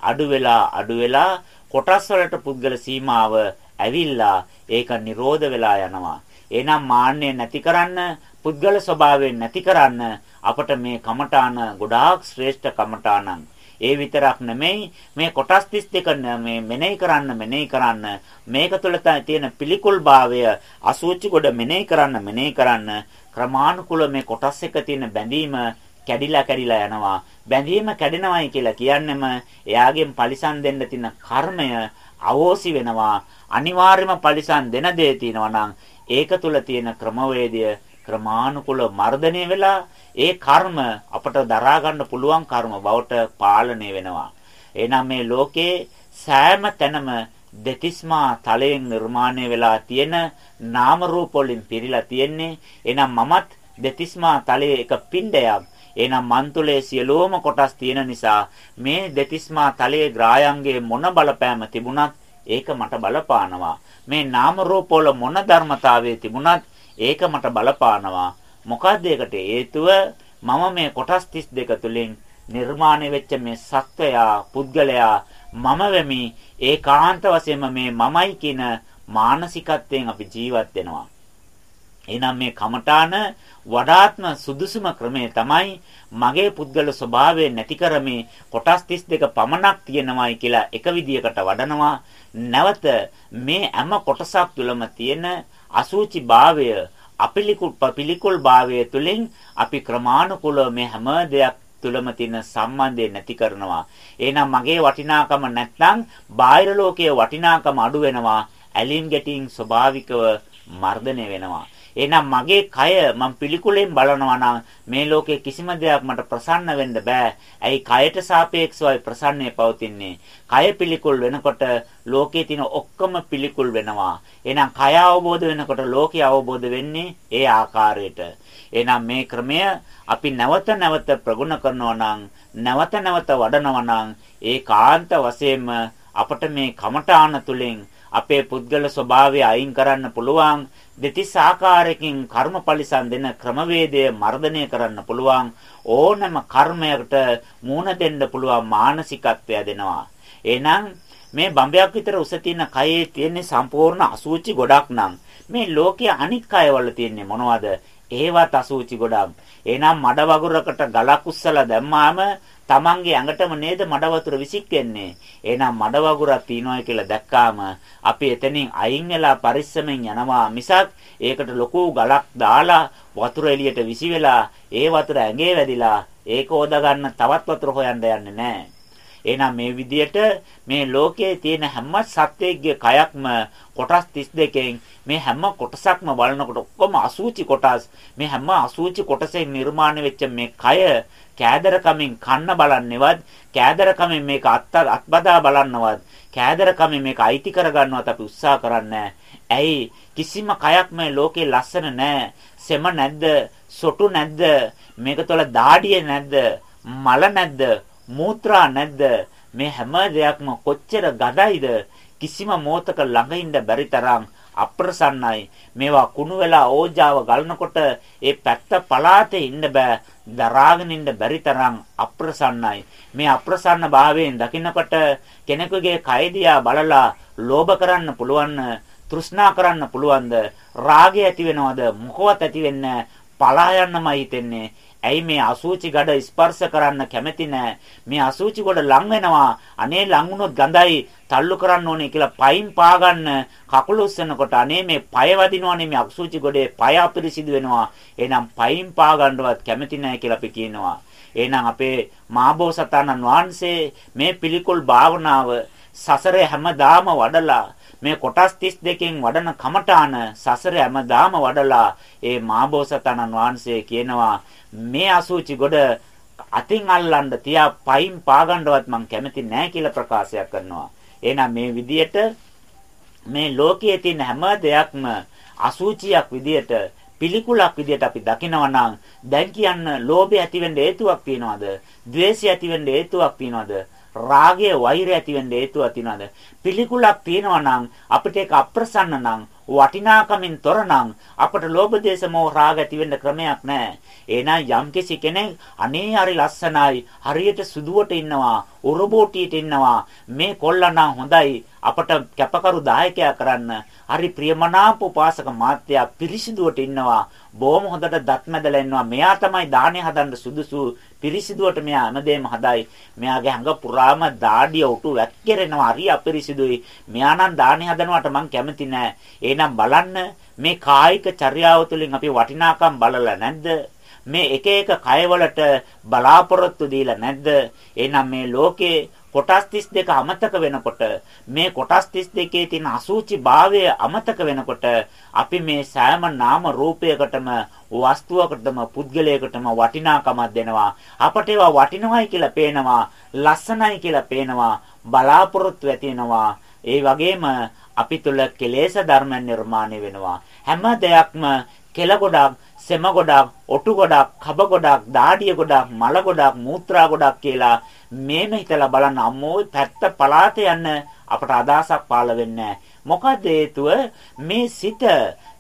අඩු වෙලා අඩු වෙලා කොටස් වලට පුද්ගල සීමාව ඇවිල්ලා ඒක නිරෝධ වෙලා යනවා. එහෙනම් මාන්නය නැති කරන්න, පුද්ගල ස්වභාවය නැති කරන්න අපට මේ කමඨාන ගොඩාක් ශ්‍රේෂ්ඨ කමඨානං. ඒ විතරක් නෙමෙයි මේ කොටස් 32 මේ මෙනෙහි කරන්න මෙනෙහි කරන්න. මේක තුළ තියෙන පිළිකුල් භාවය අසුචි ගොඩ මෙනෙහි කරන්න මෙනෙහි කරන්න. ක්‍රමානුකූල මේ කොටස් එක තියෙන බැඳීම කැඩිලා කැඩිලා යනවා. බැඳීම කැඩෙනවයි කියලා කියන්නෙම එයාගෙන් පරිසම් දෙන්න තියෙන කර්මය අවෝසි වෙනවා. අනිවාර්යම පරිසම් දෙන දේ තියෙනවා නම් ඒක තුල තියෙන ක්‍රමවේදය ක්‍රමානුකූල මර්ධනය වෙලා ඒ කර්ම අපට දරා ගන්න පුළුවන් කර්ම බවට පාලනය වෙනවා. එහෙනම් මේ ලෝකේ සෑම තැනම දෙතිස්මා තලයෙන් නිර්මාණය වෙලා තියෙන නාම රූප වලින් පිරීලා තියෙන්නේ. එහෙනම් මමත් දෙතිස්මා තලයේ එක පිණ්ඩයක්. එහෙනම් මන්තුලේ සියලෝම කොටස් තියෙන නිසා මේ දෙතිස්මා තලයේ ග්‍රායන්ගේ මොන බලපෑම තිබුණත් ඒක මට බලපානවා. මේ නාම රූප වල මොන ධර්මතාවයේ තිබුණත් ඒක මට බලපානවා. මොකක්ද ඒකට හේතුව? මම මේ කොටස් 32 තුලින් නිර්මාණය වෙච්ච මේ සත්වයා පුද්ගලයා මම වෙමි ඒකාන්ත වශයෙන්ම මේ මමයි කියන මානසිකත්වයෙන් අපි ජීවත් වෙනවා. එහෙනම් මේ කමඨාන වඩාත්ම සුදුසුම ක්‍රමය තමයි මගේ පුද්ගල ස්වභාවය නැති කරමේ කොටස් 32 පමණක් තියෙනවායි කියලා එක විදියකට වඩනවා නැවත මේ හැම කොටසක් තුළම තියෙන අසුචි භාවය අපිලිකුල් පිළිකුල් භාවය තුළින් අපි ක්‍රමානුකූලව මේ හැම දෙයක් තුලම තියෙන සම්බන්ධය නැති කරනවා. එහෙනම් මගේ වටිනාකම නැත්නම් බාහිර ලෝකයේ වටිනාකම අඩු වෙනවා. ඇලීම් ගැටීම් ස්වභාවිකව මර්ධනය වෙනවා. එහෙනම් මගේ කය මම පිළිකුලෙන් බලනවා නම් මේ ලෝකේ කිසිම දෙයක් මට ප්‍රසන්න වෙන්න බෑ. ඇයි කයට සාපේක්ෂවයි ප්‍රසන්නය පවතින්නේ. කය පිළිකුල් වෙනකොට ලෝකේ තියෙන ඔක්කොම පිළිකුල් වෙනවා. එහෙනම් කය අවබෝධ වෙනකොට ලෝකය අවබෝධ වෙන්නේ ඒ ආකාරයට. එහෙනම් මේ ක්‍රමය අපි නැවත නැවත ප්‍රගුණ කරනවා නම් නැවත නැවත වඩනවා නම් ඒකාන්ත වශයෙන්ම අපට මේ කමඨාන තුලින් අපේ පුද්ගල ස්වභාවය අයින් කරන්න පුළුවන් දෙතිස් ආකාරයකින් කර්මපලිසම් දෙන ක්‍රමවේදය මර්ධනය කරන්න පුළුවන් ඕනෑම කර්මයකට මූණ දෙන්න පුළුවන් මානසිකත්වය දෙනවා. එහෙනම් මේ බම්බයක් විතර උස තියෙන කයේ තියෙන සම්පූර්ණ අසුචි ගොඩක් නම් මේ ලෝකයේ අනිත් කයවල තියෙන්නේ මොනවද? ඒවත් අසුචි ගොඩක්. එහෙනම් මඩ වගුරකට ගලක් උස්සලා දැම්මාම Tamange ඇඟටම නේද මඩ වතුර විසික්කෙන්නේ. එහෙනම් මඩ වගුරක් තියනවා කියලා දැක්කාම අපි එතනින් අයින් වෙලා පරිස්සමෙන් යනවා මිසක් ඒකට ලොකු ගලක් දාලා වතුර එළියට විසි වෙලා ඒ වතුර ඇඟේ වැදිලා ඒක හොද ගන්න තවත් වතුර හොයන්න යන්නේ නැහැ. එහෙනම් මේ විදියට මේ ලෝකයේ තියෙන හැම සත්වයකගේ කයක්ම කොටස් 32කින් මේ හැම කොටසක්ම බලනකොට ඔක්කොම අසූචි කොටස් මේ හැම අසූචි කොටසෙන් නිර්මාණය වෙච්ච මේ කය කෑදරකමින් කන්න බලන්නේවත් කෑදරකමින් මේක අත් අත්බදා බලන්නවත් කෑදරකමින් මේක අයිති කරගන්නවත් අපි උත්සාහ කරන්නේ ඇයි? කිසිම කයක් මේ ලෝකේ ලස්සන නැහැ. සෙම නැද්ද? සොටු නැද්ද? මේක තුළ දාඩිය නැද්ද? මල නැද්ද? මූත්‍රා නැද්ද? මේ හැම දෙයක්ම කොච්චර ගදයිද කිසිම මොහතක ළඟ ඉන්න බැරි තරම් අප්‍රසන්නයි. මේවා කුණු වෙලා ඕජාව ගලනකොට ඒ පැත්ත පලාතේ ඉන්න බෑ දරාගෙන ඉන්න බැරි තරම් අප්‍රසන්නයි. මේ අප්‍රසන්න භාවයෙන් දකින්නකොට කෙනෙකුගේ කය දිහා බලලා ලෝභ කරන්න පුළුවන් තෘෂ්ණා කරන්න පුළුවන්ද? රාගය ඇති වෙනවද? මොකවත් ඇති වෙන්නේ පලා යන්නමයි හිතෙන්නේ. ඇයි මේ අසූචි ගඩ ස්පර්ශ කරන්න කැමති නැහැ. මේ අසූචි ගොඩ ලං වෙනවා. අනේ ලං වුණොත් ගඳයි තල්ලු කරන්න ඕනේ කියලා පයින් පාගන්න කකුල උස්සනකොට අනේ මේ පය වදිනවනේ මේ අසූචි ගොඩේ පය අපිරිසිදු වෙනවා. එහෙනම් පයින් පාගන්නවත් කැමති නැහැ කියලා අපි කියනවා. එහෙනම් අපේ මාබෝසතාණන් වහන්සේ මේ පිළිකුල් භාවනාව සසරේ හැමදාම වඩලා මේ කොටස් 32කින් වඩන කමඨාන සසරේ හැමදාම වඩලා ඒ මාබෝසතාණන් වහන්සේ කියනවා මේ අසුචි ගොඩ අතින් අල්ලන්න තියා පයින් පාගන්නවත් මං කැමති නෑ කියලා ප්‍රකාශයක් කරනවා. එහෙනම් මේ විදියට මේ ලෝකයේ තියෙන හැම දෙයක්ම අසුචියක් විදියට පිළිකුලක් විදියට අපි දකිනවා නම් දැන් කියන්න ලෝභය ඇති වෙන්න හේතුවක් තියනවාද? ද්වේෂය ඇති වෙන්න හේතුවක් තියනවාද? රාගය වෛරය ඇති වෙන්න හේතුවක් තියනවාද? පිළිකුලක් තියෙනවා නම් අපිට ඒක අප්‍රසන්න නම් වටිනාකමින් තොර නම් අපට ලෝභ දේශ මොහ රාග ඇති වෙන්න ක්‍රමයක් නැහැ. එහෙනම් යම්කිසි කෙනෙක් අනේ හරි ලස්සනයි හරියට සුදුවට ඉන්නවා උරබෝටියට ඉන්නවා මේ කොල්ලා නම් හොඳයි අපට කැපකරු දායකයා කරන්න හරි ප්‍රියමනාප උපාසක මාත්‍යා පිරිසිදුවට ඉන්නවා බොහොම හොඳට දත් මැදලා ඉන්නවා මෙයා තමයි දානේ හදන්න සුදුසු පිරිසිදුවට මෙයා හැමදේම හදයි. මෙයාගේ හඟ පුරාම දාඩිය උටු වැක්කිරෙනවා. හරි අපිරිසිදුයි. මෙයා නම් දානේ හදනවට මං කැමති නෑ. එහෙනම් බලන්න මේ කායික චර්යාව තුළින් අපි වටිනාකම් බලලා නැද්ද? මේ එක එක කයවලට බලාපොරොත්තු දීලා නැද්ද? එහෙනම් මේ ලෝකේ කොටස් 32 අමතක වෙනකොට මේ කොටස් 32 තියෙන අසූචි භාවය අමතක වෙනකොට අපි මේ සෑම නාම රූපයකටම වස්තුවකටම පුද්ගලයකටම වටිනාකමක් දෙනවා. අපට ඒවා වටිනවයි කියලා පේනවා ලස්සනයි කියලා පේනවා බලාපොරොත්තු ඇතිවෙනවා ඒ වගේම අපි තුල කෙලෙස් ධර්ම නිර්මාණය වෙනවා. හැම දෙයක්ම කෙල ගොඩක් සෙම ගොඩක්, ඔටු ගොඩක්, කබ ගොඩක්, දාඩිය ගොඩක්, මල ගොඩක්, මූත්‍රා ගොඩක් කියලා මේම හිතලා බලන්න අම්මෝ පැත්ත පලාත යන්න අපට අදහසක් පාළ වෙන්නේ මොකද හේතුව මේ සිත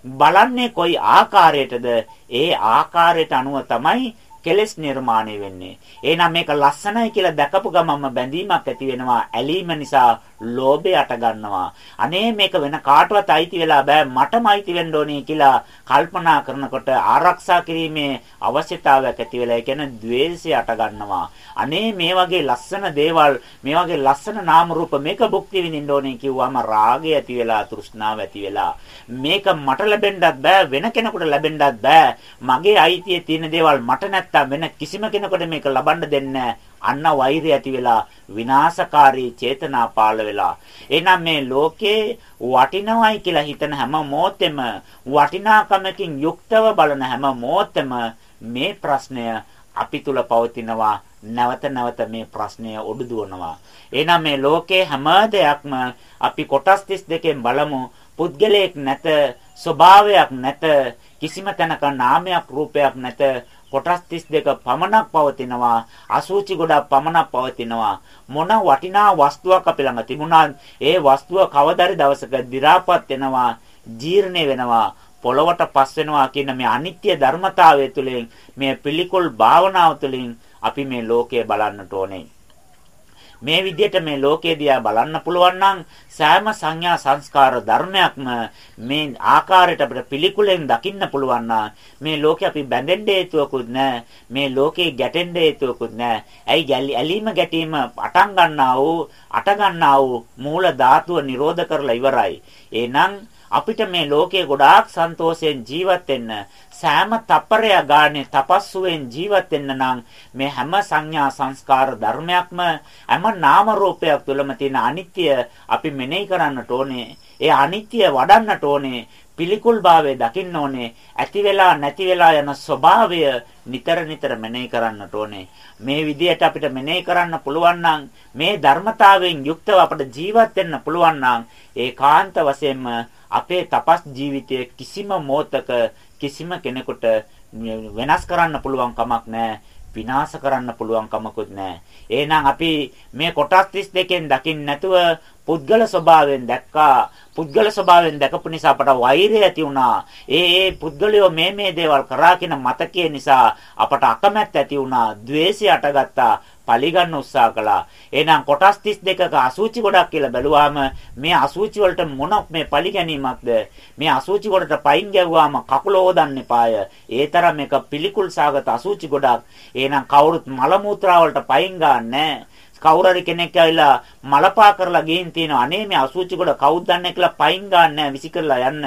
බලන්නේ කොයි ආකාරයටද? ඒ ආකාරයට අනුව තමයි කෙලස් නිර්මාණය වෙන්නේ. එහෙනම් මේක ලස්සනයි කියලා දැකපු ගමන්ම බැඳීමක් ඇති වෙනවා. ඇලීම නිසා ලෝභය අට ගන්නවා. අනේ මේක වෙන කාටවත් අයිති වෙලා බෑ මටම අයිති වෙන්න ඕනේ කියලා කල්පනා කරනකොට ආරක්ෂා කිරීමේ අවශ්‍යතාවයක් ඇති වෙලා ඒ කියන්නේ द्वේෂය අට ගන්නවා. අනේ මේ වගේ ලස්සන දේවල් මේ වගේ ලස්සන නාම රූප මේක භුක්ති විඳින්න ඕනේ කිව්වම රාගය ඇති වෙලා තෘෂ්ණාව ඇති වෙලා මේක මට ලැබෙන්නත් බෑ වෙන කෙනෙකුට ලැබෙන්නත් බෑ මගේ අයිතියේ තියෙන දේවල් මට නැත්තම් වෙන කිසිම කෙනෙකුට මේක ලබන්න දෙන්නේ අන්න වෛරය ඇති වෙලා විනාශකාරී චේතනා පාළ වෙලා. එහෙනම් මේ ලෝකේ වටිනවයි කියලා හිතන හැම මොහොතෙම වටිනාකමකින් යුක්තව බලන හැම මොහොතෙම මේ ප්‍රශ්නය අපි තුල පවතිනවා. නැවත නැවත මේ ප්‍රශ්නය ඔඩුදුවනවා එහෙනම් මේ ලෝකේ හැම දෙයක්ම අපි කොටස් 32කින් බලමු. පුද්ගලයෙක් නැත ස්වභාවයක් නැත කිසිම තැනක නාමයක් රූපයක් නැත කොටස් 32 පමණක් පවතිනවා. අසූචි ගොඩක් පමණක් පවතිනවා. මොන වටිනා වස්තුවක් අපි ළඟ තිබුණා ඒ වස්තුව කවදාරි දවසක දි รา පත් වෙනවා ජීර්ණය වෙනවා පොළවට පස් වෙනවා කියන මේ අනිත්‍ය ධර්මතාවය තුළින් මේ පිළිකුල් භාවනාව තුළින් අපි මේ ලෝකය බලන්නට ඕනේ. මේ විදිහට මේ ලෝකයේ දිහා බලන්න පුළුවන් නම් සෑම සංඥා සංස්කාර ධර්මයක්ම මේ ආකාරයට අපිට පිළිකුලෙන් දකින්න පුළුවන් මේ ලෝකේ අපි බැඳෙන්න හේතුවකුත් නැහැ. මේ ලෝකේ ගැටෙන්න හේතුවකුත් නැහැ. ඇයි ඇලීම ගැටීම අටන් ගන්නා වූ අට ගන්නා වූ මූල ධාතුව නිරෝධ කරලා ඉවරයි. එහෙනම් අපිට මේ ලෝකයේ ගොඩාක් සන්තෝෂයෙන් ජීවත් වෙන්න සෑම තප්පරය ගානේ තපස්සුවෙන් ජීවත් වෙන්න නම් මේ හැම සංඥා සංස්කාර ධර්මයක්ම හැම නාම රූපයක් තුළම තියෙන අනිත්‍ය අපි මෙනෙහි කරන්නට ඕනේ. ඒ අනිත්‍ය වඩන්නට ඕනේ. පිළිකුල් භාවය දකින්න ඕනේ. ඇති වෙලා නැති වෙලා යන ස්වභාවය නිතර නිතර මෙනෙහි කරන්නට ඕනේ. මේ විදිහට අපිට මෙනෙහි කරන්න පුළුවන් මේ ධර්මතාවයෙන් යුක්තව අපිට ජීවත් වෙන්න පුළුවන් නම් ඒකාන්ත වශයෙන්ම අපේ තපස් ජීවිතයේ කිසිම මොහතක කිසිම කෙනෙකුට වෙනස් කරන්න පුළුවන් කමක් නැහැ. විනාශ කරන්න පුළුවන් කමකුත් නැහැ. එහෙනම් අපි මේ කොටස් 32කින් දකින්න නැතුව පුද්ගල ස්වභාවයෙන් දැක්කා. පුද්ගල ස්වභාවයෙන් දැකපු නිසා අපට වෛරය ඇති වුණා. ඒ ඒ පුද්ගලයෝ මේ මේ දේවල් කරා කියන මතකයේ නිසා අපට අකමැත්ත ඇති වුණා. द्वේෂය අටගත්තා. පලිගන්න උත්සාහ කළා. එහෙනම් කොටස් 32ක අසූචි ගොඩක් කියලා බැලුවාම මේ අසූචි වලට මොන මේ පලිගැනීමක්ද? මේ අසූචි ගොඩට පයින් ගැව්වාම කකුල හොදන්න එපාය. ඒ තරම් මේක පිළිකුල් සාගත අසූචි ගොඩක්. එහෙනම් කවුරුත් මල මුත්‍රා වලට පයින් ගන්නෑ. කවුරු හරි කෙනෙක් ඇවිල්ලා මලපා කරලා ගිහින් තියෙනවා අනේ මේ අසුචි කොට කවුද දන්නේ කියලා පයින් ගන්න විසි කරලා යන්න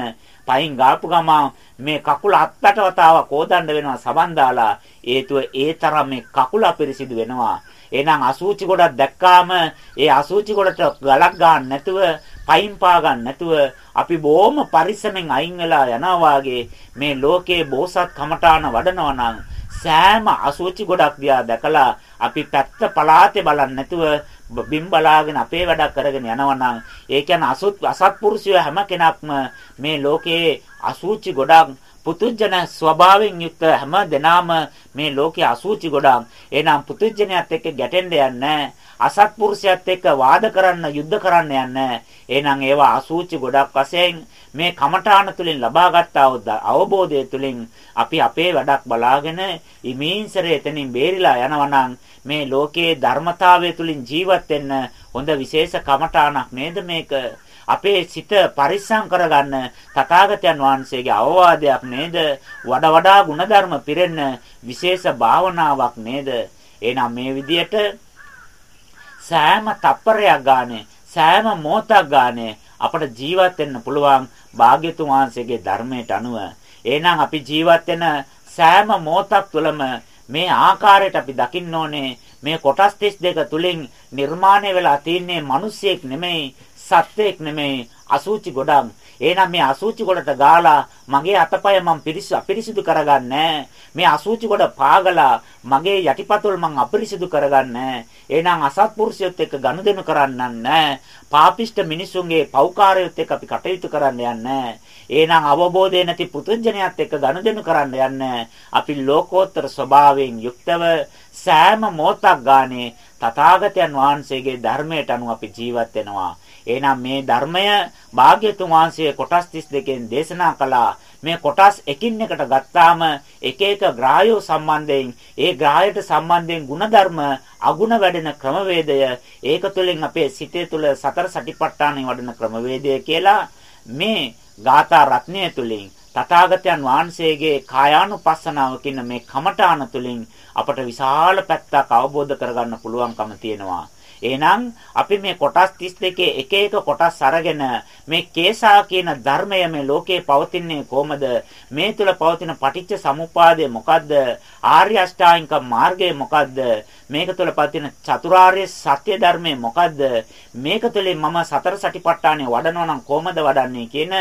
පයින් ගාපු ගමන් මේ කකුල අත්තට වතාවක් හොදන්න වෙනවා සබන් දාලා හේතුව ඒ තරම් මේ කකුල අපිරිසිදු වෙනවා එහෙනම් අසූචි ගොඩක් දැක්කාම ඒ අසූචි ගොඩට ගලක් ගන්න නැතුව පයින් පා ගන්න නැතුව අපි බොහොම පරිස්සමෙන් අයින් වෙලා යනවා මේ ලෝකේ බෝසත් කමඨාන වඩනවා නම් සෑම අසුචි ගොඩක් දිහා දැකලා අපි පැත්ත පලාතේ බලන්නේ නැතුව බිම් බලාගෙන අපේ වැඩක් කරගෙන යනවා නම් ඒ කියන්නේ අසුත් අසත්පුරුෂය හැම කෙනක්ම මේ ලෝකයේ අසුචි ගොඩක් පුතුජන ස්වභාවයෙන් යුක්ත හැම දෙනාම මේ ලෝකයේ අසුචි ගොඩක්. එහෙනම් පුතුජනයත් එක්ක ගැටෙන්න යන්නේ අසත්පුරුෂයත් එක්ක වාද කරන්න, යුද්ධ කරන්න යන්නේ එහෙනම් ඒවා අසූචි ගොඩක් වශයෙන් මේ කමඨාන තුලින් ලබාගත් අවබෝධය තුලින් අපි අපේ වැඩක් බලාගෙන ඉමීන්සරේ එතනින් බේරිලා යනවා මේ ලෝකයේ ධර්මතාවය තුලින් ජීවත් වෙන්න හොඳ විශේෂ කමඨානක් නේද මේක අපේ සිත පරිස්සම් කරගන්න තථාගතයන් වහන්සේගේ අවවාදයක් නේද? වඩා වඩා ಗುಣධර්ම පිරෙන්න විශේෂ භාවනාවක් නේද? එහෙනම් මේ විදියට සෑම තප්පරයක් ගානේ සෑම මොහොතක් ගානේ අපට ජීවත් වෙන්න පුළුවන් භාග්‍යතුන් වහන්සේගේ ධර්මයට අනුව. එහෙනම් අපි ජීවත් වෙන සෑම මොහොතක් තුළම මේ ආකාරයට අපි දකින්න ඕනේ මේ කොටස් 32 තුලින් නිර්මාණය වෙලා තින්නේ මිනිසියෙක් නෙමෙයි සත්වයක් නෙමෙයි අසුචි ගොඩක්. එහෙනම් මේ අසුචි ගොඩට ගාලා මගේ අතපය මම පිරිසු අපිරිසිදු කරගන්නේ මේ අසුචි ගොඩ පාගලා මගේ යටිපතුල් මං අපිරිසිදු කරගන්නේ එහෙනම් අසත්පුරුෂයොත් එක්ක ගනුදෙනු කරන්නන්නේ පාපිෂ්ඨ මිනිසුන්ගේ පෞකාරයොත් එක්ක අපි කටයුතු කරන්න යන්නේ එහෙනම් අවබෝධය නැති පුතුජනයත් එක්ක ගනුදෙනු කරන්න යන්නේ අපි ලෝකෝත්තර ස්වභාවයෙන් යුක්තව සෑම මොහොතක් ගානේ තථාගතයන් වහන්සේගේ ධර්මයට අනුව අපි ජීවත් වෙනවා. එහෙනම් මේ ධර්මය භාග්‍යතුන් වහන්සේ කොටස් 32කින් දේශනා කළා. මේ කොටස් එකින් එකට ගත්තාම එක එක ග්‍රාහයෝ සම්බන්ධයෙන් ඒ ග්‍රාහයට සම්බන්ධයෙන් ಗುಣධර්ම අගුණ වැඩෙන ක්‍රමවේදය ඒක තුළින් අපේ සිතේ තුළ සතර සටිපට්ඨානෙ වඩන ක්‍රමවේදය කියලා මේ ගාථා රත්නය තුළින් තථාගතයන් වහන්සේගේ කායානුපස්සනාව කියන මේ කමඨාන තුළින් අපට විශාල පැත්තක් අවබෝධ කරගන්න පුළුවන්කම තියෙනවා. එහෙනම් අපි මේ කොටස් 32 එක එක කොටස් අරගෙන මේ කේසා කියන ධර්මය මේ ලෝකේ පවතින්නේ කොහමද? මේ තුල පවතින පටිච්ච සමුප්පාදය මොකද්ද? ආර්ය අෂ්ටාංගික මාර්ගය මොකද්ද? මේක තුල පවතින චතුරාර්ය සත්‍ය ධර්මය මොකද්ද? මේක තුළින් මම සතර සටිපට්ඨානෙ වඩනවා නම් කොහමද වඩන්නේ කියන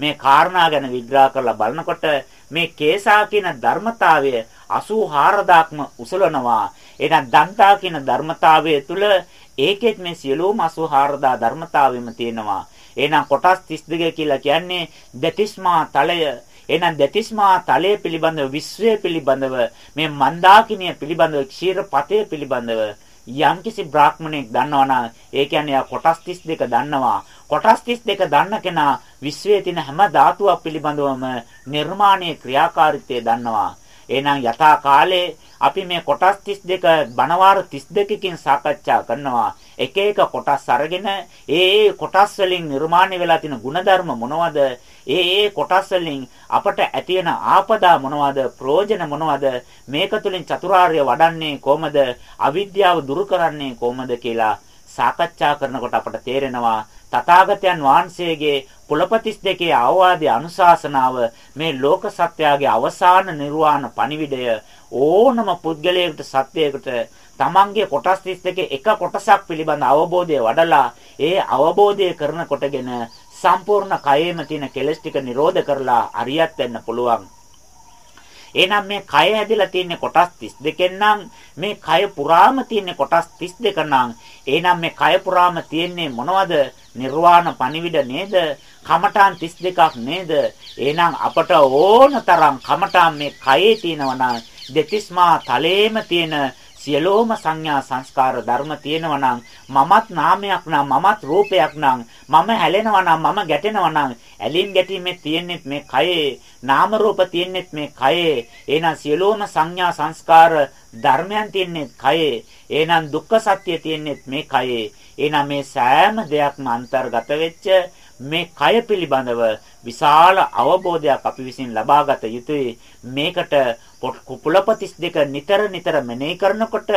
මේ කාරණා ගැන විග්‍රහ කරලා බලනකොට මේ කේසා කියන ධර්මතාවය 84000ක්ම උසලනවා. එහෙනම් දන්තා කියන ධර්මතාවය තුල ඒකෙත් මේ සියලුම 84000 ධර්මතාවෙම තියෙනවා. එහෙනම් කොටස් 32 කියලා කියන්නේ දෙතිස්මා තලය. එහෙනම් දෙතිස්මා තලය පිළිබඳව විශ්වය පිළිබඳව මේ මන්දාකිනිය පිළිබඳව ක්ෂීරපතය පිළිබඳව යම්කිසි බ්‍රාහ්මණෙක් දන්නවනම් ඒ කියන්නේ යා කොටස් 32 දන්නවා. කොටස් 32 දන්න කෙනා විශ්වයේ තියෙන හැම ධාතුවක් පිළිබඳවම නිර්මාණයේ ක්‍රියාකාරීත්වය දන්නවා. එහෙනම් යථා කාලේ අපි මේ කොටස් 32 බණවාර 32කින් සාකච්ඡා කරනවා. එක එක කොටස් අරගෙන ඒ ඒ කොටස් වලින් නිර්මාණය වෙලා තියෙන ಗುಣධර්ම මොනවද? ඒ ඒ කොටස් වලින් අපට ඇති වෙන ආපදා මොනවද? ප්‍රයෝජන මොනවද? මේක තුලින් චතුරාර්ය වඩන්නේ කොහමද? අවිද්‍යාව දුරු කරන්නේ කොහමද කියලා සාකච්ඡා කරනකොට අපට තේරෙනවා තථාගතයන් වහන්සේගේ කුලපතිස් දෙකේ අවවාදයේ අනුශාසනාව මේ ලෝක සත්‍යයේ අවසාන නිර්වාණ පණිවිඩය ඕනම පුද්ගලයෙකුට සත්‍යයකට තමන්ගේ කොටස් 32 එක කොටසක් පිළිබඳ අවබෝධය වඩලා ඒ අවබෝධය කරන කොටගෙන සම්පූර්ණ කයෙම තියෙන කෙලස් ටික නිරෝධ කරලා අරියත් වෙන්න පුළුවන්. එහෙනම් මේ කය හැදිලා තියෙන කොටස් 32 නම් මේ කය පුරාම තියෙන කොටස් 32 නම් එහෙනම් මේ කය පුරාම තියෙන්නේ මොනවද? නිර්වාණ පණිවිඩ නේද? කමඨාන් 32ක් නේද? එහෙනම් අපට ඕන තරම් කමඨාන් මේ කයේ තියෙනවා නම් දෙතිස්මා තලයේම තියෙන සියලෝම සංඥා සංස්කාර ධර්ම තියෙනවා නම් මමත් නාමයක් නම් මමත් රූපයක් නම් මම හැලෙනවා නම් මම ගැටෙනවා නම් ඇලීම් ගැටීමේ තියෙන්නේ මේ කයේ නාම රූප තියෙන්නේ මේ කයේ එහෙනම් සියලෝම සංඥා සංස්කාර ධර්මයන් තියෙන්නේ කයේ එහෙනම් දුක්ඛ සත්‍ය තියෙන්නේ මේ කයේ. එහෙනම් මේ සෑම දෙයක්ම අන්තර්ගත වෙච්ච මේ කය පිළිබඳව විශාල අවබෝධයක් අපි විසින් ලබාගත යුතුයි. මේකට පුලපතිස් දෙක නිතර නිතර මෙනෙහි කරනකොට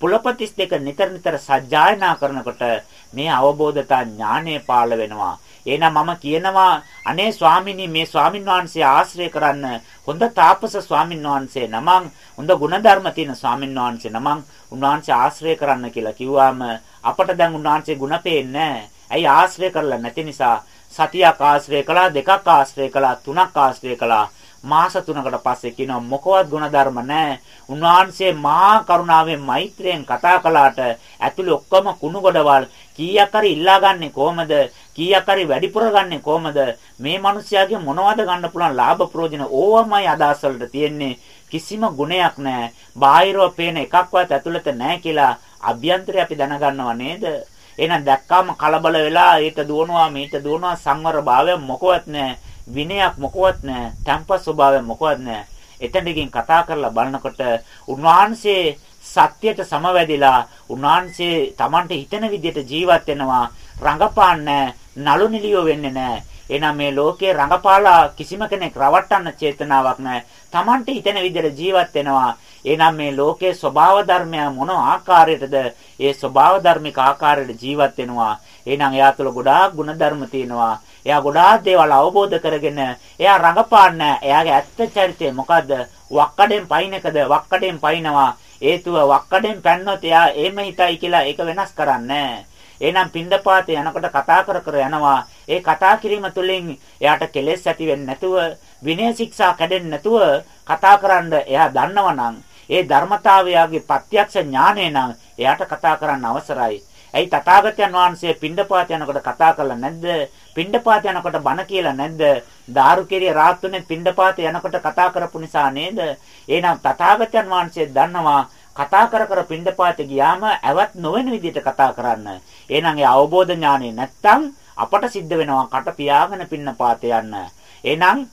පුලපතිස් දෙක නිතර නිතර සජ්ජායනා කරනකොට මේ අවබෝධතා ඥානය පාළ වෙනවා. එහෙනම් මම කියනවා අනේ ස්වාමිනී මේ ස්වාමින් වහන්සේ ආශ්‍රය කරන්න හොඳ තාපස ස්වාමින් වහන්සේ නමං හොඳ ගුණධර්ම තියෙන ස්වාමින් වහන්සේ නමං උන්වහන්සේ ආශ්‍රය කරන්න කියලා කිව්වාම අපට දැන් උන්වහන්සේ ගුණ පේන්නේ ඇයි ආශ්‍රය කරලා නැති නිසා සතියක් ආශ්‍රය කළා දෙකක් ආශ්‍රය කළා තුනක් ආශ්‍රය කළා මාස 3කට පස්සේ කියනවා මොකවත් ಗುಣධර්ම නැහැ. උන්වහන්සේ මහා කරුණාවෙන් මෛත්‍රියෙන් කතා කළාට ඇතුළේ ඔක්කොම කුණු ගොඩවල් කීයක් හරි ඉල්ලාගන්නේ කොහමද? කීයක් හරි වැඩිපුර ගන්නෙ කොහමද? මේ මිනිස්යාගේ මොනවද ගන්න පුළුවන් ලාභ ප්‍රයෝජන ඕවමයි අදහස් වලට තියෙන්නේ. කිසිම ගුණයක් නැහැ. බාහිරව පේන එකක්වත් ඇතුළත නැහැ කියලා අභ්‍යන්තරය අපි දැනගන්නව නේද? එහෙනම් දැක්කාම කලබල වෙලා ඊට දුවනවා මීට දුවනවා සංවර භාවය මොකවත් නැහැ. විනයක් මොකවත් නැහැ. තම්ප ස්වභාවය මොකවත් නැහැ. එතනකින් කතා කරලා බලනකොට උන්වහන්සේ සත්‍යයට සමවැදිලා උන්වහන්සේ Tamante හිතන විදිහට ජීවත් වෙනවා රඟපාන්නේ නලු නිලියෝ වෙන්නේ නැහැ එහෙනම් මේ ලෝකේ රඟපාලා කිසිම කෙනෙක් රවට්ටන්න චේතනාවක් නැහැ Tamante හිතන විදිහට ජීවත් වෙනවා එහෙනම් මේ ලෝකේ ස්වභාව ධර්මය මොන ආකාරයටද ඒ ස්වභාව ධර්මික ආකාරයට ජීවත් වෙනවා එහෙනම් එයා තුළ ගොඩාක් ಗುಣධර්ම තියෙනවා එයා ගොඩාක් දේවල් අවබෝධ කරගෙන එයා රඟපාන්න එයාගේ ඇත්ත චරිතය මොකද්ද? වක්කඩෙන් පයින් එකද? වක්කඩෙන් පයින්නවා. හේතුව වක්කඩෙන් පැන්නොත් එයා එහෙම හිතයි කියලා ඒක වෙනස් කරන්නේ එහෙනම් පින්දපාතේ යනකොට කතා කර කර යනවා. ඒ කතා කිරීම තුළින් එයාට කෙලෙස් ඇති වෙන්නේ නැතුව විනය ශික්ෂා කැඩෙන්නේ නැතුව කතා කරන්න එයා දන්නවනම් ඒ ධර්මතාවයගේ ප්‍රත්‍යක්ෂ ඥානය නම් එයාට කතා කරන්න අවසරයි. ඇයි තථාගතයන් වහන්සේ පින්ඩපාත යනකොට කතා කළා නැද්ද? පින්ඩපාත යනකොට බණ කියලා නැද්ද? දාරුකේරිය රාත්තුනේ පින්ඩපාත යනකොට කතා කරපු නිසා නේද? එහෙනම් තථාගතයන් වහන්සේ දන්නවා කතා කර කර පින්ඩපාත ගියාම ඇවත් නොවන විදිහට කතා කරන්න. එහෙනම් ඒ අවබෝධ ඥානෙ නැත්තම් අපට සිද්ධ වෙනවා කට පියාගෙන පින්නපාත යන්න. එහෙනම්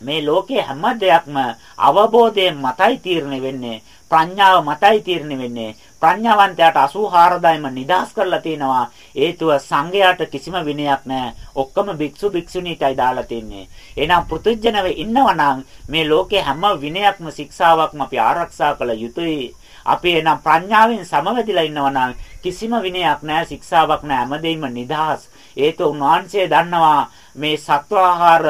මේ ලෝකේ හැම දෙයක්ම අවබෝධයෙන් මතයි තීරණය වෙන්නේ. ප්‍රඥාව මතයි තීරණය වෙන්නේ. ප්‍රඥාවන්තයාට 84000යිම නිදාස් කරලා තිනවා. හේතුව සංඝයාට කිසිම විනයක් නැහැ. ඔක්කොම භික්ෂු භික්ෂුණීටයි දාලා තින්නේ. එහෙනම් පෘතුජනව ඉන්නවනම් මේ ලෝකේ හැම විනයක්ම ශික්ෂාවක්ම අපි ආරක්ෂා කළ යුතුයි. අපි එනම් ප්‍රඥාවෙන් සමවැදිලා ඉන්නවනම් කිසිම විනයක් නැහැ ශික්ෂාවක් නැහැ හැමදේම නිදහස්. ඒක උන්වහන්සේ දන්නවා මේ සත්වාහාර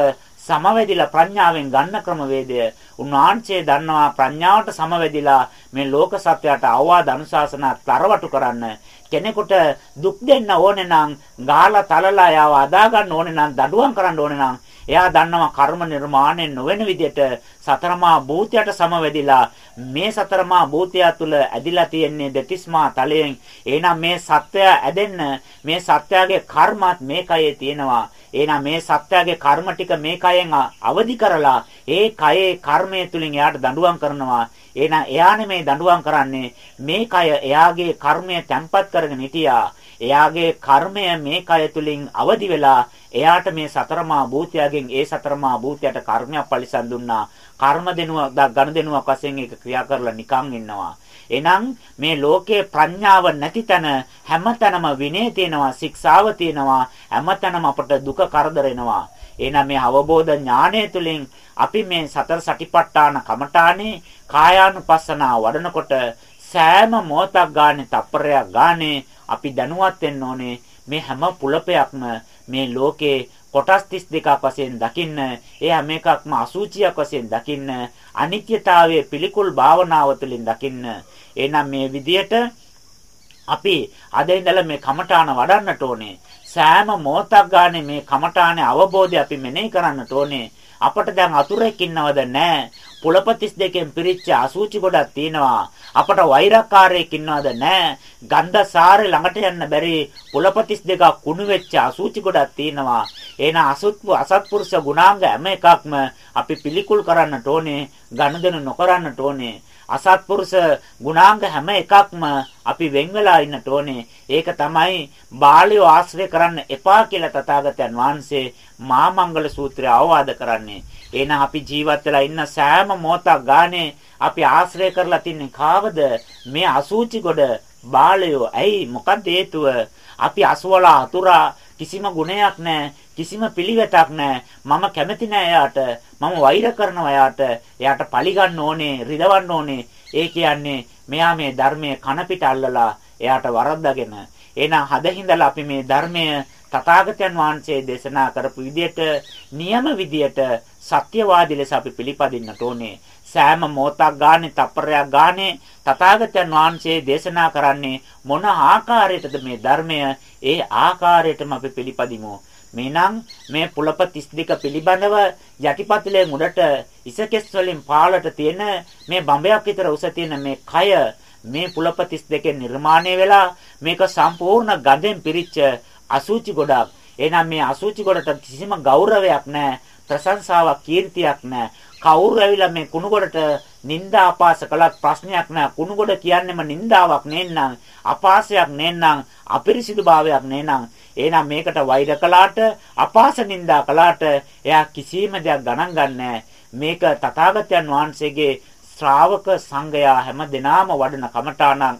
සමවැදිලා ප්‍රඥාවෙන් ගන්න ක්‍රමවේදය. උන්වහන්සේ දන්නවා ප්‍රඥාවට සමවැදිලා මේ ලෝක සත්‍යයට අවවාද අනුශාසනා තරවටු කරන්න. කෙනෙකුට දුක් දෙන්න ඕනේ නම් ගාලා තලලා යාව අදා ගන්න ඕනේ නම් දඩුවම් කරන්න ඕනේ නම් එයා දන්නවා කර්ම නිර්මාණය නොවන විදිහට සතරමා භූතයට සමවැදිලා මේ සතරමා භූතය තුළ ඇදිලා තියෙන්නේ දෙතිස්මා තලයෙන්. එහෙනම් මේ සත්‍යය ඇදෙන්න මේ සත්‍යයේ කර්මත් මේකයේ තියෙනවා. එහෙනම් මේ සත්‍යයේ කර්ම ටික මේ කයෙන් අවදි කරලා ඒ කයේ කර්මය තුලින් එයාට දඬුවම් කරනවා එහෙනම් එයා නෙමේ දඬුවම් කරන්නේ මේ කය එයාගේ කර්මය තැම්පත් කරගෙන හිටියා එයාගේ කර්මය මේ කය තුලින් අවදි වෙලා එයාට මේ සතරමා භූතයගෙන් ඒ සතරමා භූතයට කර්මයක් පරිසම් දුන්නා. කර්ම දෙනුව ගණ දෙනුවක් වශයෙන් ඒක ක්‍රියා කරලා නිකන් ඉන්නවා. එහෙනම් මේ ලෝකේ ප්‍රඥාව නැති තැන හැමතැනම විනය තියෙනවා, ශික්ෂාව තියෙනවා, හැමතැනම අපට දුක කරදර එනවා. එහෙනම් මේ අවබෝධ ඥානය තුළින් අපි මේ සතර සටිපට්ඨාන කමඨානේ කායානුපස්සනා වඩනකොට සෑම මොහොතක් ගානේ තප්පරයක් ගානේ අපි දැනුවත් වෙන්න ඕනේ මේ හැම පුලපයක්ම මේ ලෝකේ කොටස් 32ක් වශයෙන් දකින්න ඒ හැම එකක්ම අසුචියක් වශයෙන් දකින්න අනිත්‍යතාවයේ පිළිකුල් භාවනාව තුළින් දකින්න එහෙනම් මේ විදියට අපි අද ඉඳලා මේ කමඨාන වඩන්නට ඕනේ සෑම මොහොතක් ගානේ මේ කමඨානේ අවබෝධය අපි මෙනෙහි කරන්නට ඕනේ අපට දැන් අතුරෙක් ඉන්නවද නැහැ. පුලපතිස් දෙකෙන් පිරිච්ච අසූචි ගොඩක් තියෙනවා. අපට වෛරකාරයෙක් ඉන්නවද නැහැ. ගන්ධ සාරේ ළඟට යන්න බැරි පුලපතිස් දෙකක් කුණු වෙච්ච අසූචි ගොඩක් තියෙනවා. එහෙනම් අසුත්පු අසත්පුරුෂ ගුණාංග හැම එකක්ම අපි පිළිකුල් කරන්නට ඕනේ. ගනුදෙනු නොකරන්නට ඕනේ. අසත්පුරුෂ ගුණාංග හැම එකක්ම අපි වෙන් වෙලා ඉන්නට ඕනේ. ඒක තමයි බාලිය ආශ්‍රය කරන්න එපා කියලා තථාගතයන් වහන්සේ මා මංගල සූත්‍රය අවවාද කරන්නේ. එහෙනම් අපි ජීවත් වෙලා ඉන්න සෑම මොහොතක් ගානේ අපි ආශ්‍රය කරලා තින්නේ කාවද? මේ අසූචි ගොඩ බාලයෝ. ඇයි මොකක්ද හේතුව? අපි අසුවලා අතුරා කිසිම ගුණයක් නැහැ. කිසිම පිළිවෙතක් නැහැ. මම කැමති නැහැ එයාට. මම වෛර කරනවා එයාට. එයාට පරිගන්න ඕනේ, රිදවන්න ඕනේ. ඒ කියන්නේ මෙයා මේ ධර්මයේ කන පිට අල්ලලා එයාට වරද්දාගෙන එහෙනම් හදින්දලා අපි මේ ධර්මය තථාගතයන් වහන්සේ දේශනා කරපු විදියට නියම විදියට සත්‍යවාදී ලෙස අපි පිළිපදින්නට ඕනේ. සෑම මොහොතක් ගානේ තප්පරයක් ගානේ තථාගතයන් වහන්සේ දේශනා කරන්නේ මොන ආකාරයටද මේ ධර්මය ඒ ආකාරයටම අපි පිළිපදිමු. මෙනම් මේ පුලප 32 පිළිබඳව යටිපතුලේ මුඩට ඉසකෙස් වලින් පාලට තියෙන මේ බඹයක් විතර උස තියෙන මේ කය මේ පුලප 32 නිර්මාණය වෙලා මේක සම්පූර්ණ ගඳෙන් පිරිච්ච අසුචි ගොඩක්. එහෙනම් මේ අසුචි ගොඩට කිසිම ගෞරවයක් නැහැ. ප්‍රශංසාවක් කීර්තියක් නැහැ. කවුරු ඇවිල්ලා මේ කුණුගොඩට නිନ୍ଦා අපාස කළත් ප්‍රශ්නයක් නැහැ. කුණුගොඩ කියන්නේම නින්දාවක් නෙන්නම්, අපාසයක් නෙන්නම්, අපිරිසිදු භාවයක් නෙන්නම්. එහෙනම් මේකට වෛර කළාට අපාස නිന്ദා කළාට එයා කිසිම දෙයක් ගණන් ගන්නෑ. මේක තථාගතයන් වහන්සේගේ ශ්‍රාවක සංඝයා හැම දිනාම වඩන කමඨාණන්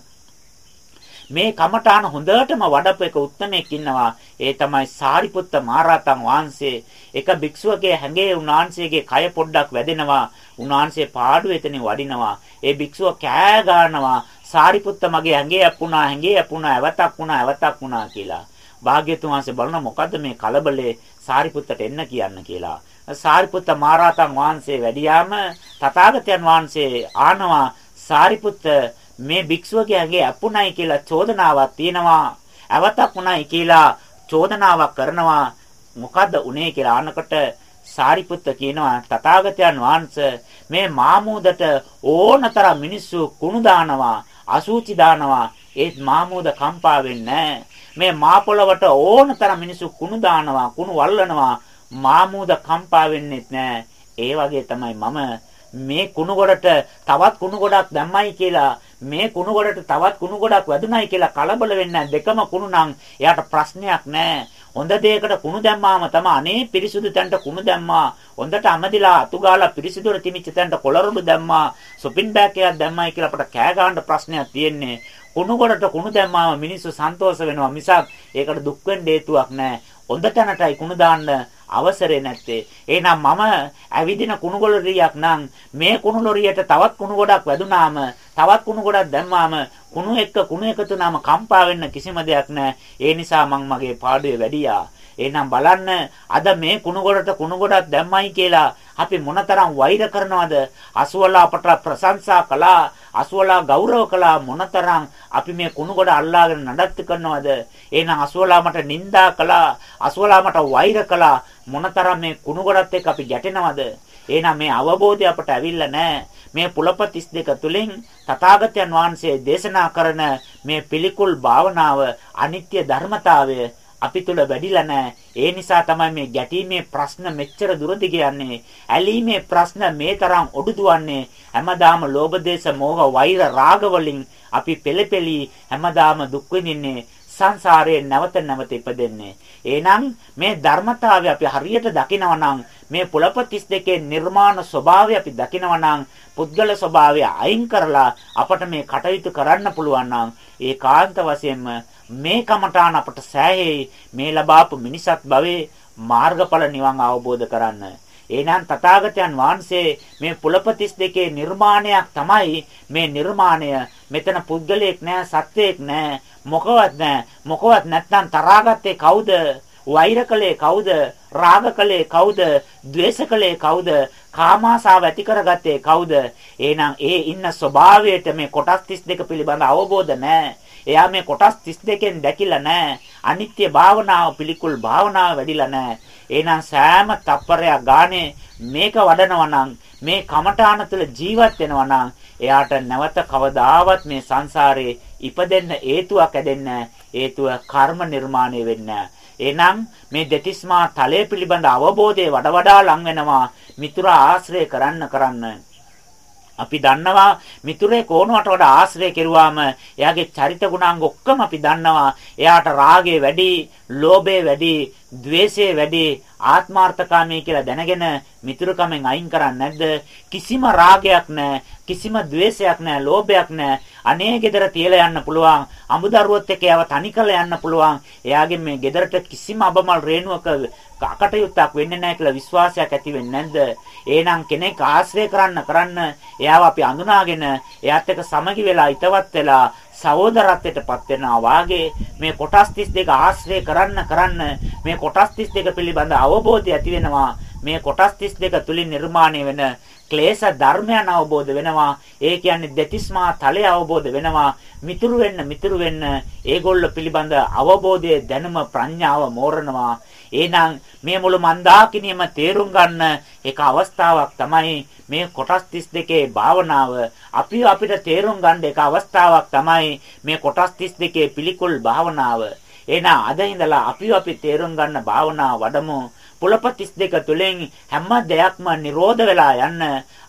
මේ කමඨාන හොඳටම වඩපු එක උත්මයෙක් ඉන්නවා. ඒ තමයි සාරිපුත්ත මහරහතන් වහන්සේ. එක භික්ෂුවගේ හැඟේ උන්වහන්සේගේ කය පොඩ්ඩක් වැදෙනවා. උන්වහන්සේ පාඩුව එතනින් වඩිනවා. ඒ භික්ෂුව කෑ ගන්නවා. සාරිපුත්ත මගේ හැඟේ අපුණා, හැඟේ අපුණා, ඇවතක් වුණා, ඇවතක් වුණා කියලා. භාග්‍යතුන් වහන්සේ බලන මොකද්ද මේ කලබලේ සාරිපුත්තට එන්න කියන්න කියලා. සාරිපුත්ත මහරහතන් වහන්සේ වැඩියාම තථාගතයන් වහන්සේ ආනවා සාරිපුත්ත මේ භික්ෂුවගේ ඇඟේ අපුණයි කියලා චෝදනාවක් තියෙනවා. අවතක් උණයි කියලා චෝදනාවක් කරනවා. මොකද්ද උනේ කියලා අහනකොට සාරිපුත්ත කියනවා තථාගතයන් වහන්සේ මේ මාමූදට ඕනතරම් මිනිස්සු කුණු දානවා අසූචි දානවා ඒත් මාමූද කම්පා වෙන්නේ මේ මා පොළවට ඕනතරම් මිනිස්සු කුණු දානවා කුණු වල්ලනවා. මාමූද කම්පා වෙන්නේ නැහැ ඒ වගේ තමයි මම මේ කුණු ගොඩට තවත් කුණු ගොඩක් දැම්මයි කියලා මේ කුණු ගොඩට තවත් කුණු ගොඩක් වැදුනයි කියලා කලබල වෙන්නේ දෙකම කුණු නම් එයාට ප්‍රශ්නයක් නැහැ. හොඳ දෙයකට කුණු දැම්මාම තමයි අනේ පිරිසුදු තැනට කුණු දැම්මා. හොඳට අමදිලා අතුගාලා පිරිසිදුර තිමිච්ච තැනට කොළරොඩු දැම්මා. සොපින් බෑග් එකක් දැම්මයි කියලා අපට කෑ ගන්න ප්‍රශ්නයක් තියෙන්නේ. කුණු ගොඩට කුණු දැම්මාම මිනිස්සු සන්තෝෂ වෙනවා මිසක් ඒකට දුක් වෙන්න හේතුවක් නැහැ. හොඳ තැනටයි කුණු දාන්න අවසරේ නැත්තේ. එහෙනම් මම ඇවිදින කුණු ගොඩරියක් නම් මේ කුණු ලොරියට තවත් කුණු ගොඩක් වැදුනාම තවත් කුණු ගොඩක් දැම්මාම කුණු එක්ක කුණු එකතු වුනාම කම්පා වෙන්න කිසිම දෙයක් නැහැ. ඒ නිසා මම මගේ පාඩුවේ වැඩියා. එහෙනම් බලන්න අද මේ කුණු ගොඩට කුණු ගොඩක් දැම්මයි කියලා අපි මොනතරම් වෛර කරනවද? අසුවලා අපට ප්‍රශංසා කළා, අසුවලා ගෞරව කළා මොනතරම් අපි මේ කුණු ගොඩ අල්ලාගෙන නඩත්තු කරනවද? එහෙනම් අසුවලා මට නිඳා කළා, අසුවලා මට වෛර කළා මොනතරම් මේ කුණු ගොඩත් එක්ක අපි ගැටෙනවද? එහෙනම් මේ අවබෝධය අපට ඇවිල්ලා නැහැ. මේ පුලප 32 තුලින් තථාගතයන් වහන්සේ දේශනා කරන මේ පිළිකුල් භාවනාව අනිත්‍ය ධර්මතාවය අපි තුල වැඩිලා නැහැ. ඒ නිසා තමයි මේ ගැටීමේ ප්‍රශ්න මෙච්චර දුර දිග යන්නේ. ඇලීමේ ප්‍රශ්න මේ තරම් ඔඩුදුවන්නේ. හැමදාම ලෝභ දේශ මොහ වෛර රාග වලින් අපි පෙළපෙලි හැමදාම දුක් විඳින්නේ. සංසාරයේ නැවත නැවත ඉපදෙන්නේ. එහෙනම් මේ ධර්මතාවය අපි හරියට දකිනවා මේ පුලප 32 නිර්මාණ ස්වභාවය අපි දකිනවා පුද්ගල ස්වභාවය අයින් කරලා අපට මේ කටයුතු කරන්න පුළුවන් නම් ඒකාන්ත වශයෙන්ම මේ කමඨාන අපට සෑහේ මේ ලබාපු මිනිසත් භවයේ මාර්ගඵල නිවන් අවබෝධ කරන්න. එහෙනම් තථාගතයන් වහන්සේ මේ පුලපතිස් දෙකේ නිර්මාණයක් තමයි මේ නිර්මාණය. මෙතන පුද්ගලයෙක් නෑ සත්වයෙක් නෑ මොකවත් නෑ. මොකවත් නැත්නම් තරහාගත්තේ කවුද? වෛරකලේ කවුද? රාගකලේ කවුද? ද්වේෂකලේ කවුද? කාමාසාව ඇති කරගත්තේ කවුද? එහෙනම් ඒ ඉන්න ස්වභාවයට මේ කොටස් 32 පිළිබඳ අවබෝධ නැහැ. එයා මේ කොටස් 32කින් දැකිලා නැහැ. අනිත්‍ය භාවනාව පිළිකුල් භාවනාව වැඩිලා නැහැ. එහෙනම් සෑම තප්පරයක් ගානේ මේක වඩනවා නම් මේ කමඨාන තුළ ජීවත් වෙනවා නම් එයාට නැවත කවදාවත් මේ සංසාරේ ඉපදෙන්න හේතුවක් ඇදෙන්න හේතුව කර්ම නිර්මාණය වෙන්න. එහෙනම් මේ දෙතිස්මා තලයේ පිළිබඳ අවබෝධය වඩ වඩා ලං වෙනවා මිතුරා ආශ්‍රය කරන්න කරන්න. අපි දන්නවා මිතුරේ කෝණුවට වඩා ආශ්‍රය කෙරුවාම එයාගේ චරිත ගුණාංග ඔක්කොම අපි දන්නවා. එයාට රාගය වැඩි, ලෝභය වැඩි, ද්වේෂය වැඩි, ආත්මార్థකාමී කියලා දැනගෙන මිතුරුකමෙන් අයින් කරන්නේ නැද්ද? කිසිම රාගයක් නැහැ, කිසිම ද්වේෂයක් නැහැ, ලෝභයක් නැහැ. අනේ ගෙදර තියලා යන්න පුළුවන්. අමුදරුවොත් එක්ක යව තනි කරලා යන්න පුළුවන්. එයාගේ මේ ගෙදරට කිසිම අබමල් රේණුවක අකටයුත්තක් වෙන්නේ නැහැ කියලා විශ්වාසයක් ඇති වෙන්නේ නැද්ද? එහෙනම් කෙනෙක් ආශ්‍රය කරන්න කරන්න එයාව අපි අඳුනාගෙන එයාත් එක්ක සමගි වෙලා ිතවත් වෙලා සහෝදරත්වයටපත් වෙනවා වාගේ මේ කොටස් 32 ආශ්‍රය කරන්න කරන්න මේ කොටස් 32 පිළිබඳ අවබෝධය ඇති වෙනවා. මේ කොටස් 32 තුලින් නිර්මාණය වෙන ක්ලේශ ධර්මයන් අවබෝධ වෙනවා. ඒ කියන්නේ දෙතිස්මා තලය අවබෝධ වෙනවා. මිතුරු වෙන්න මිතුරු වෙන්න ඒගොල්ල පිළිබඳ අවබෝධයේ දැනුම ප්‍රඥාව මෝරනවා. එහෙනම් මේ මුළු මන්දාකිනියම තේරුම් ගන්න එක අවස්ථාවක් තමයි මේ කොටස් 32 භාවනාව. අපි අපිට තේරුම් ගන්න එක අවස්ථාවක් තමයි මේ කොටස් 32 පිළිකුල් භාවනාව. එහෙනම් අද ඉඳලා අපි අපි තේරුම් ගන්න භාවනාව වඩමු. පුලප 32 තුලින් හැම දෙයක්ම නිරෝධ වෙලා යන්න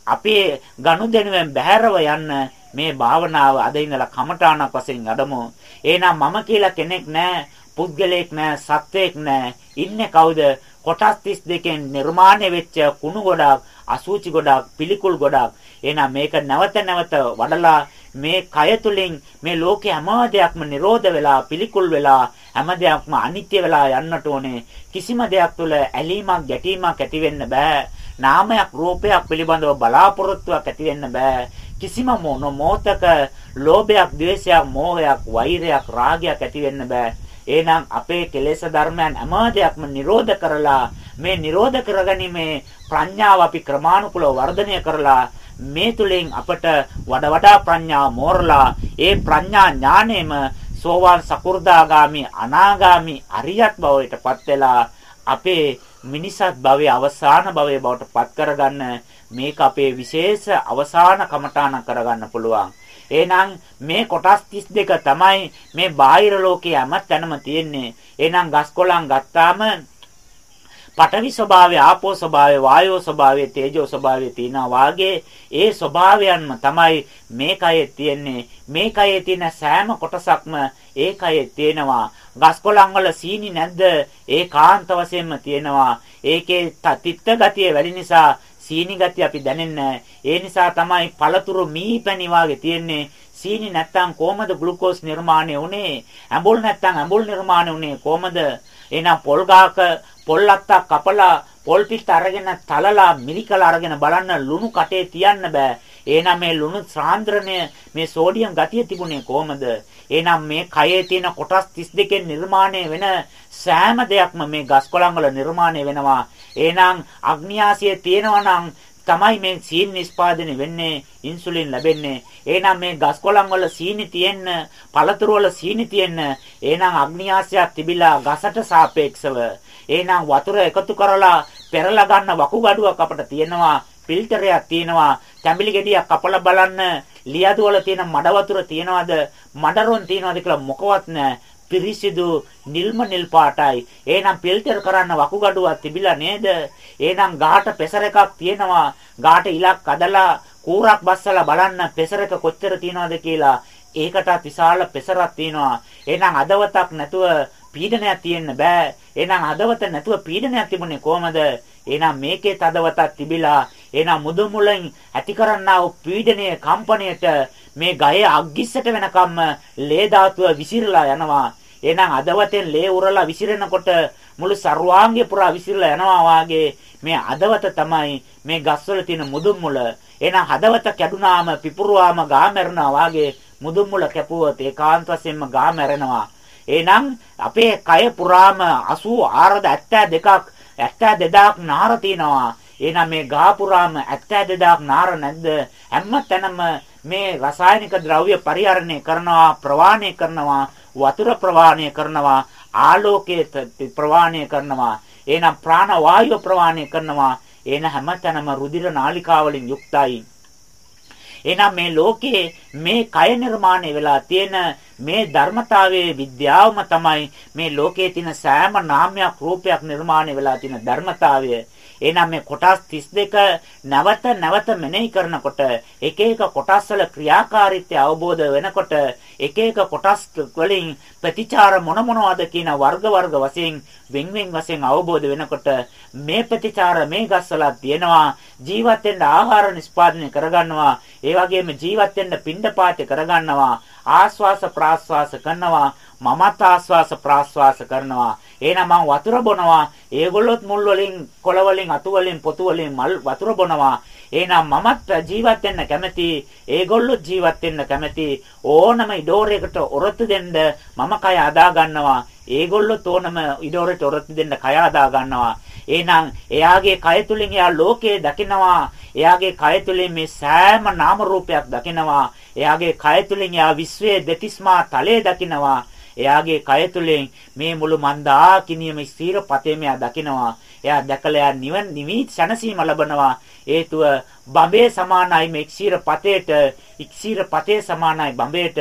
අපේ ගනුදෙනුවෙන් බැහැරව යන්න මේ භාවනාව අද ඉඳලා කමඨාණක් වශයෙන් අඩමු. එහෙනම් මම කියලා කෙනෙක් නැහැ, පුද්ගලයෙක් නැහැ, සත්වයෙක් නැහැ. ඉන්නේ කවුද? කොටස් 32කින් නිර්මාණය වෙච්ච කුණු ගොඩක්, අසූචි ගොඩක්, පිළිකුල් ගොඩක්. එහෙනම් මේක නැවත නැවත වඩලා මේ කය තුලින් මේ ලෝකේ හැම දෙයක්ම නිරෝධ වෙලා පිළිකුල් වෙලා හැම දෙයක්ම අනිත්‍ය වෙලා යන්නට ඕනේ කිසිම දෙයක් තුළ ඇලීමක් ගැටීමක් ඇති වෙන්න බෑ නාමයක් රූපයක් පිළිබඳව බලාපොරොත්තුවක් ඇති වෙන්න බෑ කිසිම මොන මොහතක ලෝභයක් ද්වේෂයක් මෝහයක් වෛරයක් රාගයක් ඇති වෙන්න බෑ එහෙනම් අපේ කෙලෙස් ධර්මයන් හැම දෙයක්ම නිරෝධ කරලා මේ නිරෝධ කරගැනීමේ ප්‍රඥාව අපි ක්‍රමානුකූලව වර්ධනය කරලා මේ තුලින් අපට වඩා වඩා ප්‍රඥාව මෝරලා ඒ ප්‍රඥා ඥාණයම සෝවාන් සකු르දාගාමි අනාගාමි අරියත් භවයටපත් වෙලා අපේ මිනිසත් භවයේ අවසාන භවයේ බවට පත් කරගන්න මේක අපේ විශේෂ අවසාන කමඨාන කරගන්න පුළුවන්. එහෙනම් මේ කොටස් 32 තමයි මේ බාහිර ලෝකයේ හැම තැනම තියෙන්නේ. එහෙනම් ගස් කොළන් ගත්තාම පඨවි ස්වභාවය, ආපෝ ස්වභාවය, වායෝ ස්වභාවය, තේජෝ ස්වභාවය තියෙනවා වාගේ ඒ ස්වභාවයන්ම තමයි මේ කයේ තියෙන්නේ. මේ කයේ තියෙන සෑම කොටසක්ම ඒ කයේ තියෙනවා. ගස්කොළන් වල සීනි නැද්ද? ඒ කාන්ත වශයෙන්ම තියෙනවා. ඒකේ තිත්ත ගතිය වැඩි නිසා සීනි ගතිය අපි දැනෙන්නේ ඒ නිසා තමයි පළතුරු මීපැණි වාගේ තියෙන්නේ. සීනි නැත්තම් කොහමද ග්ලූකෝස් නිර්මාණය වුනේ? ඇඹුල් නැත්තම් ඇඹුල් නිර්මාණය වුනේ කොහමද? එහෙනම් පොල් ගහක පොල් අත්තක් කපලා පොල් පිට අරගෙන තලලා මිලිකලා අරගෙන බලන්න ලුණු කටේ තියන්න බෑ. එහෙනම් මේ ලුණු සාන්ද්‍රණය මේ සෝඩියම් ගතිය තිබුණේ කොහමද? එහෙනම් මේ කයේ තියෙන කොටස් 32කින් නිර්මාණය වෙන සෑම දෙයක්ම මේ ගස් කොළන් වල නිර්මාණය වෙනවා. එහෙනම් අග්නියාසිය තියෙනවා නම් තමයි මේ සීනි නිෂ්පාදනය වෙන්නේ ඉන්සුලින් ලැබෙන්නේ එහෙනම් මේ ගස් කොළන් වල සීනි තියෙන්න පළතුරු වල සීනි තියෙන්න එහෙනම් අග්නියාසයක් තිබිලා ගසට සාපේක්ෂව එහෙනම් වතුර එකතු කරලා පෙරලා ගන්න වකුගඩුවක් අපිට තියෙනවා ෆිල්ටරයක් තියෙනවා තැඹිලි ගෙඩියක් කපලා බලන්න ලියදු වල තියෙන මඩ වතුර තියනවද මඩරොන් තියනවද කියලා මොකවත් නැහැ පිරිසිදු නිල්ම නිල් පාටයි. එහෙනම් ෆිල්ටර් කරන්න වකුගඩුවක් තිබිලා නේද? එහෙනම් ගාට පෙසර එකක් තියෙනවා. ගාට ඉලක් අදලා කූරක් බස්සලා බලන්න පෙසර එක කොච්චර තියනවද කියලා. ඒකටත් විශාල පෙසරක් තියෙනවා. එහෙනම් අදවතක් නැතුව පීඩනයක් තියෙන්න බෑ. එහෙනම් හදවත නැතුව පීඩනයක් තිබුණේ කොහමද? එහෙනම් මේකේ තදවතක් තිබිලා එහෙනම් මුදුමුලින් ඇති කරන්නා වූ පීඩනයේ කම්පණයට මේ ගහේ අග්ගිස්සට වෙනකම්ම ලේ ධාතුව විසිරලා යනවා. එහෙනම් අදවතෙන් ලේ උරලා විසිරෙනකොට මුළු සර්වාංගය පුරා විසිරලා යනවා වාගේ මේ අදවත තමයි මේ ගස්වල තියෙන මුදුන්මුල. එහෙනම් හදවත කැඩුනාම පිපුරුවාම ගා මැරෙනවා වාගේ මුදුන්මුල කැපුවොත් ඒකාන්ත වශයෙන්ම ගා මැරෙනවා. එහෙනම් අපේ කය පුරාම 84072ක් 72000ක් නාර තියෙනවා. එහෙනම් මේ ගා පුරාම 72000ක් නාර නැද්ද? හැම තැනම මේ රසායනික ද්‍රව්‍ය පරිහරණය කරනවා, ප්‍රවාහණය කරනවා, වතුර ප්‍රවාහණය කරනවා, ආලෝකයේ ප්‍රවාහණය කරනවා. එහෙනම් ප්‍රාණ වායුව ප්‍රවාහණය කරනවා. එන හැමතැනම රුධිර නාලිකාවලින් යුක්තයි. එහෙනම් මේ ලෝකයේ මේ කය නිර්මාණය වෙලා තියෙන මේ ධර්මතාවයේ විද්‍යාවම තමයි මේ ලෝකයේ තියෙන සෑම නාමයක් රූපයක් නිර්මාණය වෙලා තියෙන ධර්මතාවය. එහෙනම් මේ කොටස් 32 නැවත නැවත මෙනෙහි කරනකොට එක එක කොටස් වල ක්‍රියාකාරීත්වය අවබෝධ වෙනකොට එක එක කොටස් වලින් ප්‍රතිචාර මොන මොනවද කියන වර්ග වර්ග වශයෙන් වෙන් වෙන් වශයෙන් අවබෝධ වෙනකොට මේ ප්‍රතිචාර මේ ගස්වල තියෙනවා. ජීවත් වෙන්න ආහාර නිෂ්පාදනය කරගන්නවා. ඒ වගේම ජීවත් වෙන්න පිණ්ඩපාත කරගන්නවා. ආස්වාස ප්‍රාස්වාස කරනවා. මමත් ආස්වාස ප්‍රාස්වාස කරනවා. එහෙනම් මං වතුර බොනවා. ඒගොල්ලොත් මුල් වලින්, කොළ වලින්, අතු වලින්, පොතු වලින් මල් වතුර බොනවා. එහෙනම් මමත් ජීවත් වෙන්න කැමති. ඒගොල්ලොත් ජීවත් වෙන්න කැමති. ඕනම ඉඩෝරයකට ඔරොත්තු දෙන්න මම කය අදා ගන්නවා. ඒගොල්ලොත් ඕනම ඉඩෝරයට ඔරොත්තු දෙන්න කය අදා ගන්නවා. එහෙනම් එයාගේ කය තුලින් එයා ලෝකේ දකිනවා. එයාගේ කය තුලින් මේ සෑම නාම රූපයක් දකිනවා. එයාගේ කය තුලින් එයා විශ්වයේ දෙතිස්මා තලයේ දකිනවා. එයාගේ කය තුලින් මේ මුළු මන්දාකිනියම ස්ථීර පතේම එයා දකිනවා. එයා දැකලා එයා නිවන නිවි සැනසීම ලබනවා. හේතුව බඹේ සමානයි මේ ඉක්ෂීර පතේට ඉක්ෂීර පතේ සමානයි බඹේට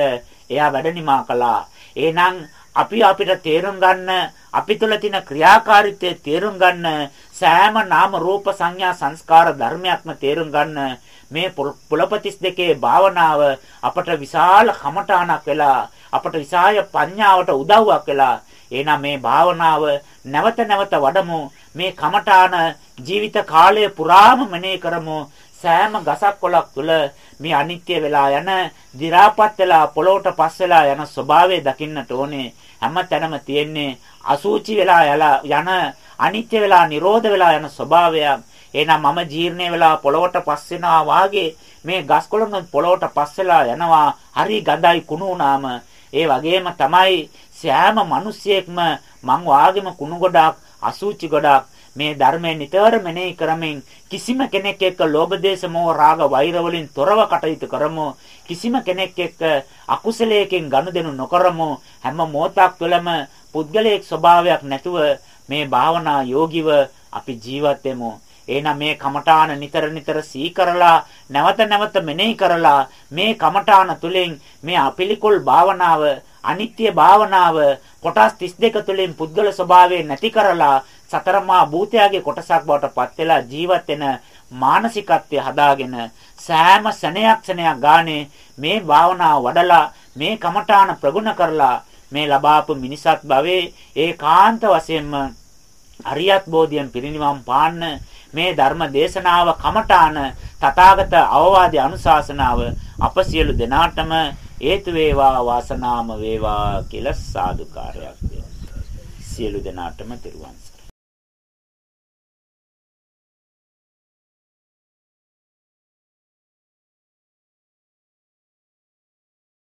එයා වැඩ නිමා කළා. එහෙනම් අපි අපිට තේරුම් ගන්න අපි තුළ තියෙන ක්‍රියාකාරීත්වය තේරුම් ගන්න සෑම නාම රූප සංඥා සංස්කාර ධර්මයක්ම තේරුම් ගන්න මේ පුලපතිස් දෙකේ භාවනාව අපට විශාල කමඨාණක් වෙලා අපට විශාල පඤ්ඤාවට උදව්වක් වෙලා එහෙනම් මේ භාවනාව නැවත නැවත වඩමු. මේ කමඨාන ජීවිත කාලය පුරාම මෙනෙහි කරමු. සෑම ගසක් කොළක් තුල මේ අනිත්‍ය වෙලා යන දි รา පත් වෙලා පොළොවට පස් වෙලා යන ස්වභාවය දකින්නට ඕනේ. හැම තැනම තියෙන්නේ අසූචි වෙලා යන අනිත්‍ය වෙලා නිරෝධ වෙලා යන ස්වභාවයක්. එහෙනම් මම ජීර්ණය වෙලා පොළොවට පස් වෙනවා වාගේ මේ ගස් කොළන් පොළොවට පස් වෙලා යනවා. හරි ගඳයි කුණු වුණාම ඒ වගේම තමයි සෑම මිනිසියෙක්ම මං වාගේම කුණු ගොඩක් අසූචි ගොඩක් මේ ධර්මය නිතර මෙනෙහි කරමින් කිසිම කෙනෙක් එක්ක ලෝභ දේශ මොහ රාග වෛර වලින් තොරව කටයුතු කරමු. කිසිම කෙනෙක් එක්ක අකුසලයකින් ගනුදෙනු නොකරමු. හැම මොහොතක් තුළම පුද්ගලයෙක් ස්වභාවයක් නැතුව මේ භාවනා යෝගිව අපි ජීවත් වෙමු. එහෙනම් මේ කමඨාන නිතර නිතර සීකරලා නැවත නැවත මෙනෙහි කරලා මේ කමඨාන තුලින් මේ අපිලිකුල් භාවනාව අනිත්‍ය භාවනාව කොටස් 32 තුලින් පුද්ගල ස්වභාවය නැති කරලා සතරමා භූතයාගේ කොටසක් බවට පත් වෙලා ජීවත් වෙන මානසිකත්වය හදාගෙන සෑම සෙනෙයක් සෙනෙයක් ගානේ මේ භාවනාව වඩලා මේ කමඨාන ප්‍රගුණ කරලා මේ ලබාපු මිනිසත් භවයේ ඒකාන්ත වශයෙන්ම අරියත් බෝධියෙන් පිරිනිවන් පාන්න මේ ධර්ම දේශනාව කමඨාන තථාගත අවවාදී අනුශාසනාව අප සියලු දෙනාටම හේතු වේවා වාසනාම වේවා කියලා සාදුකාරයක් සියලු දෙනාටම තෙරුවන් සරණයි.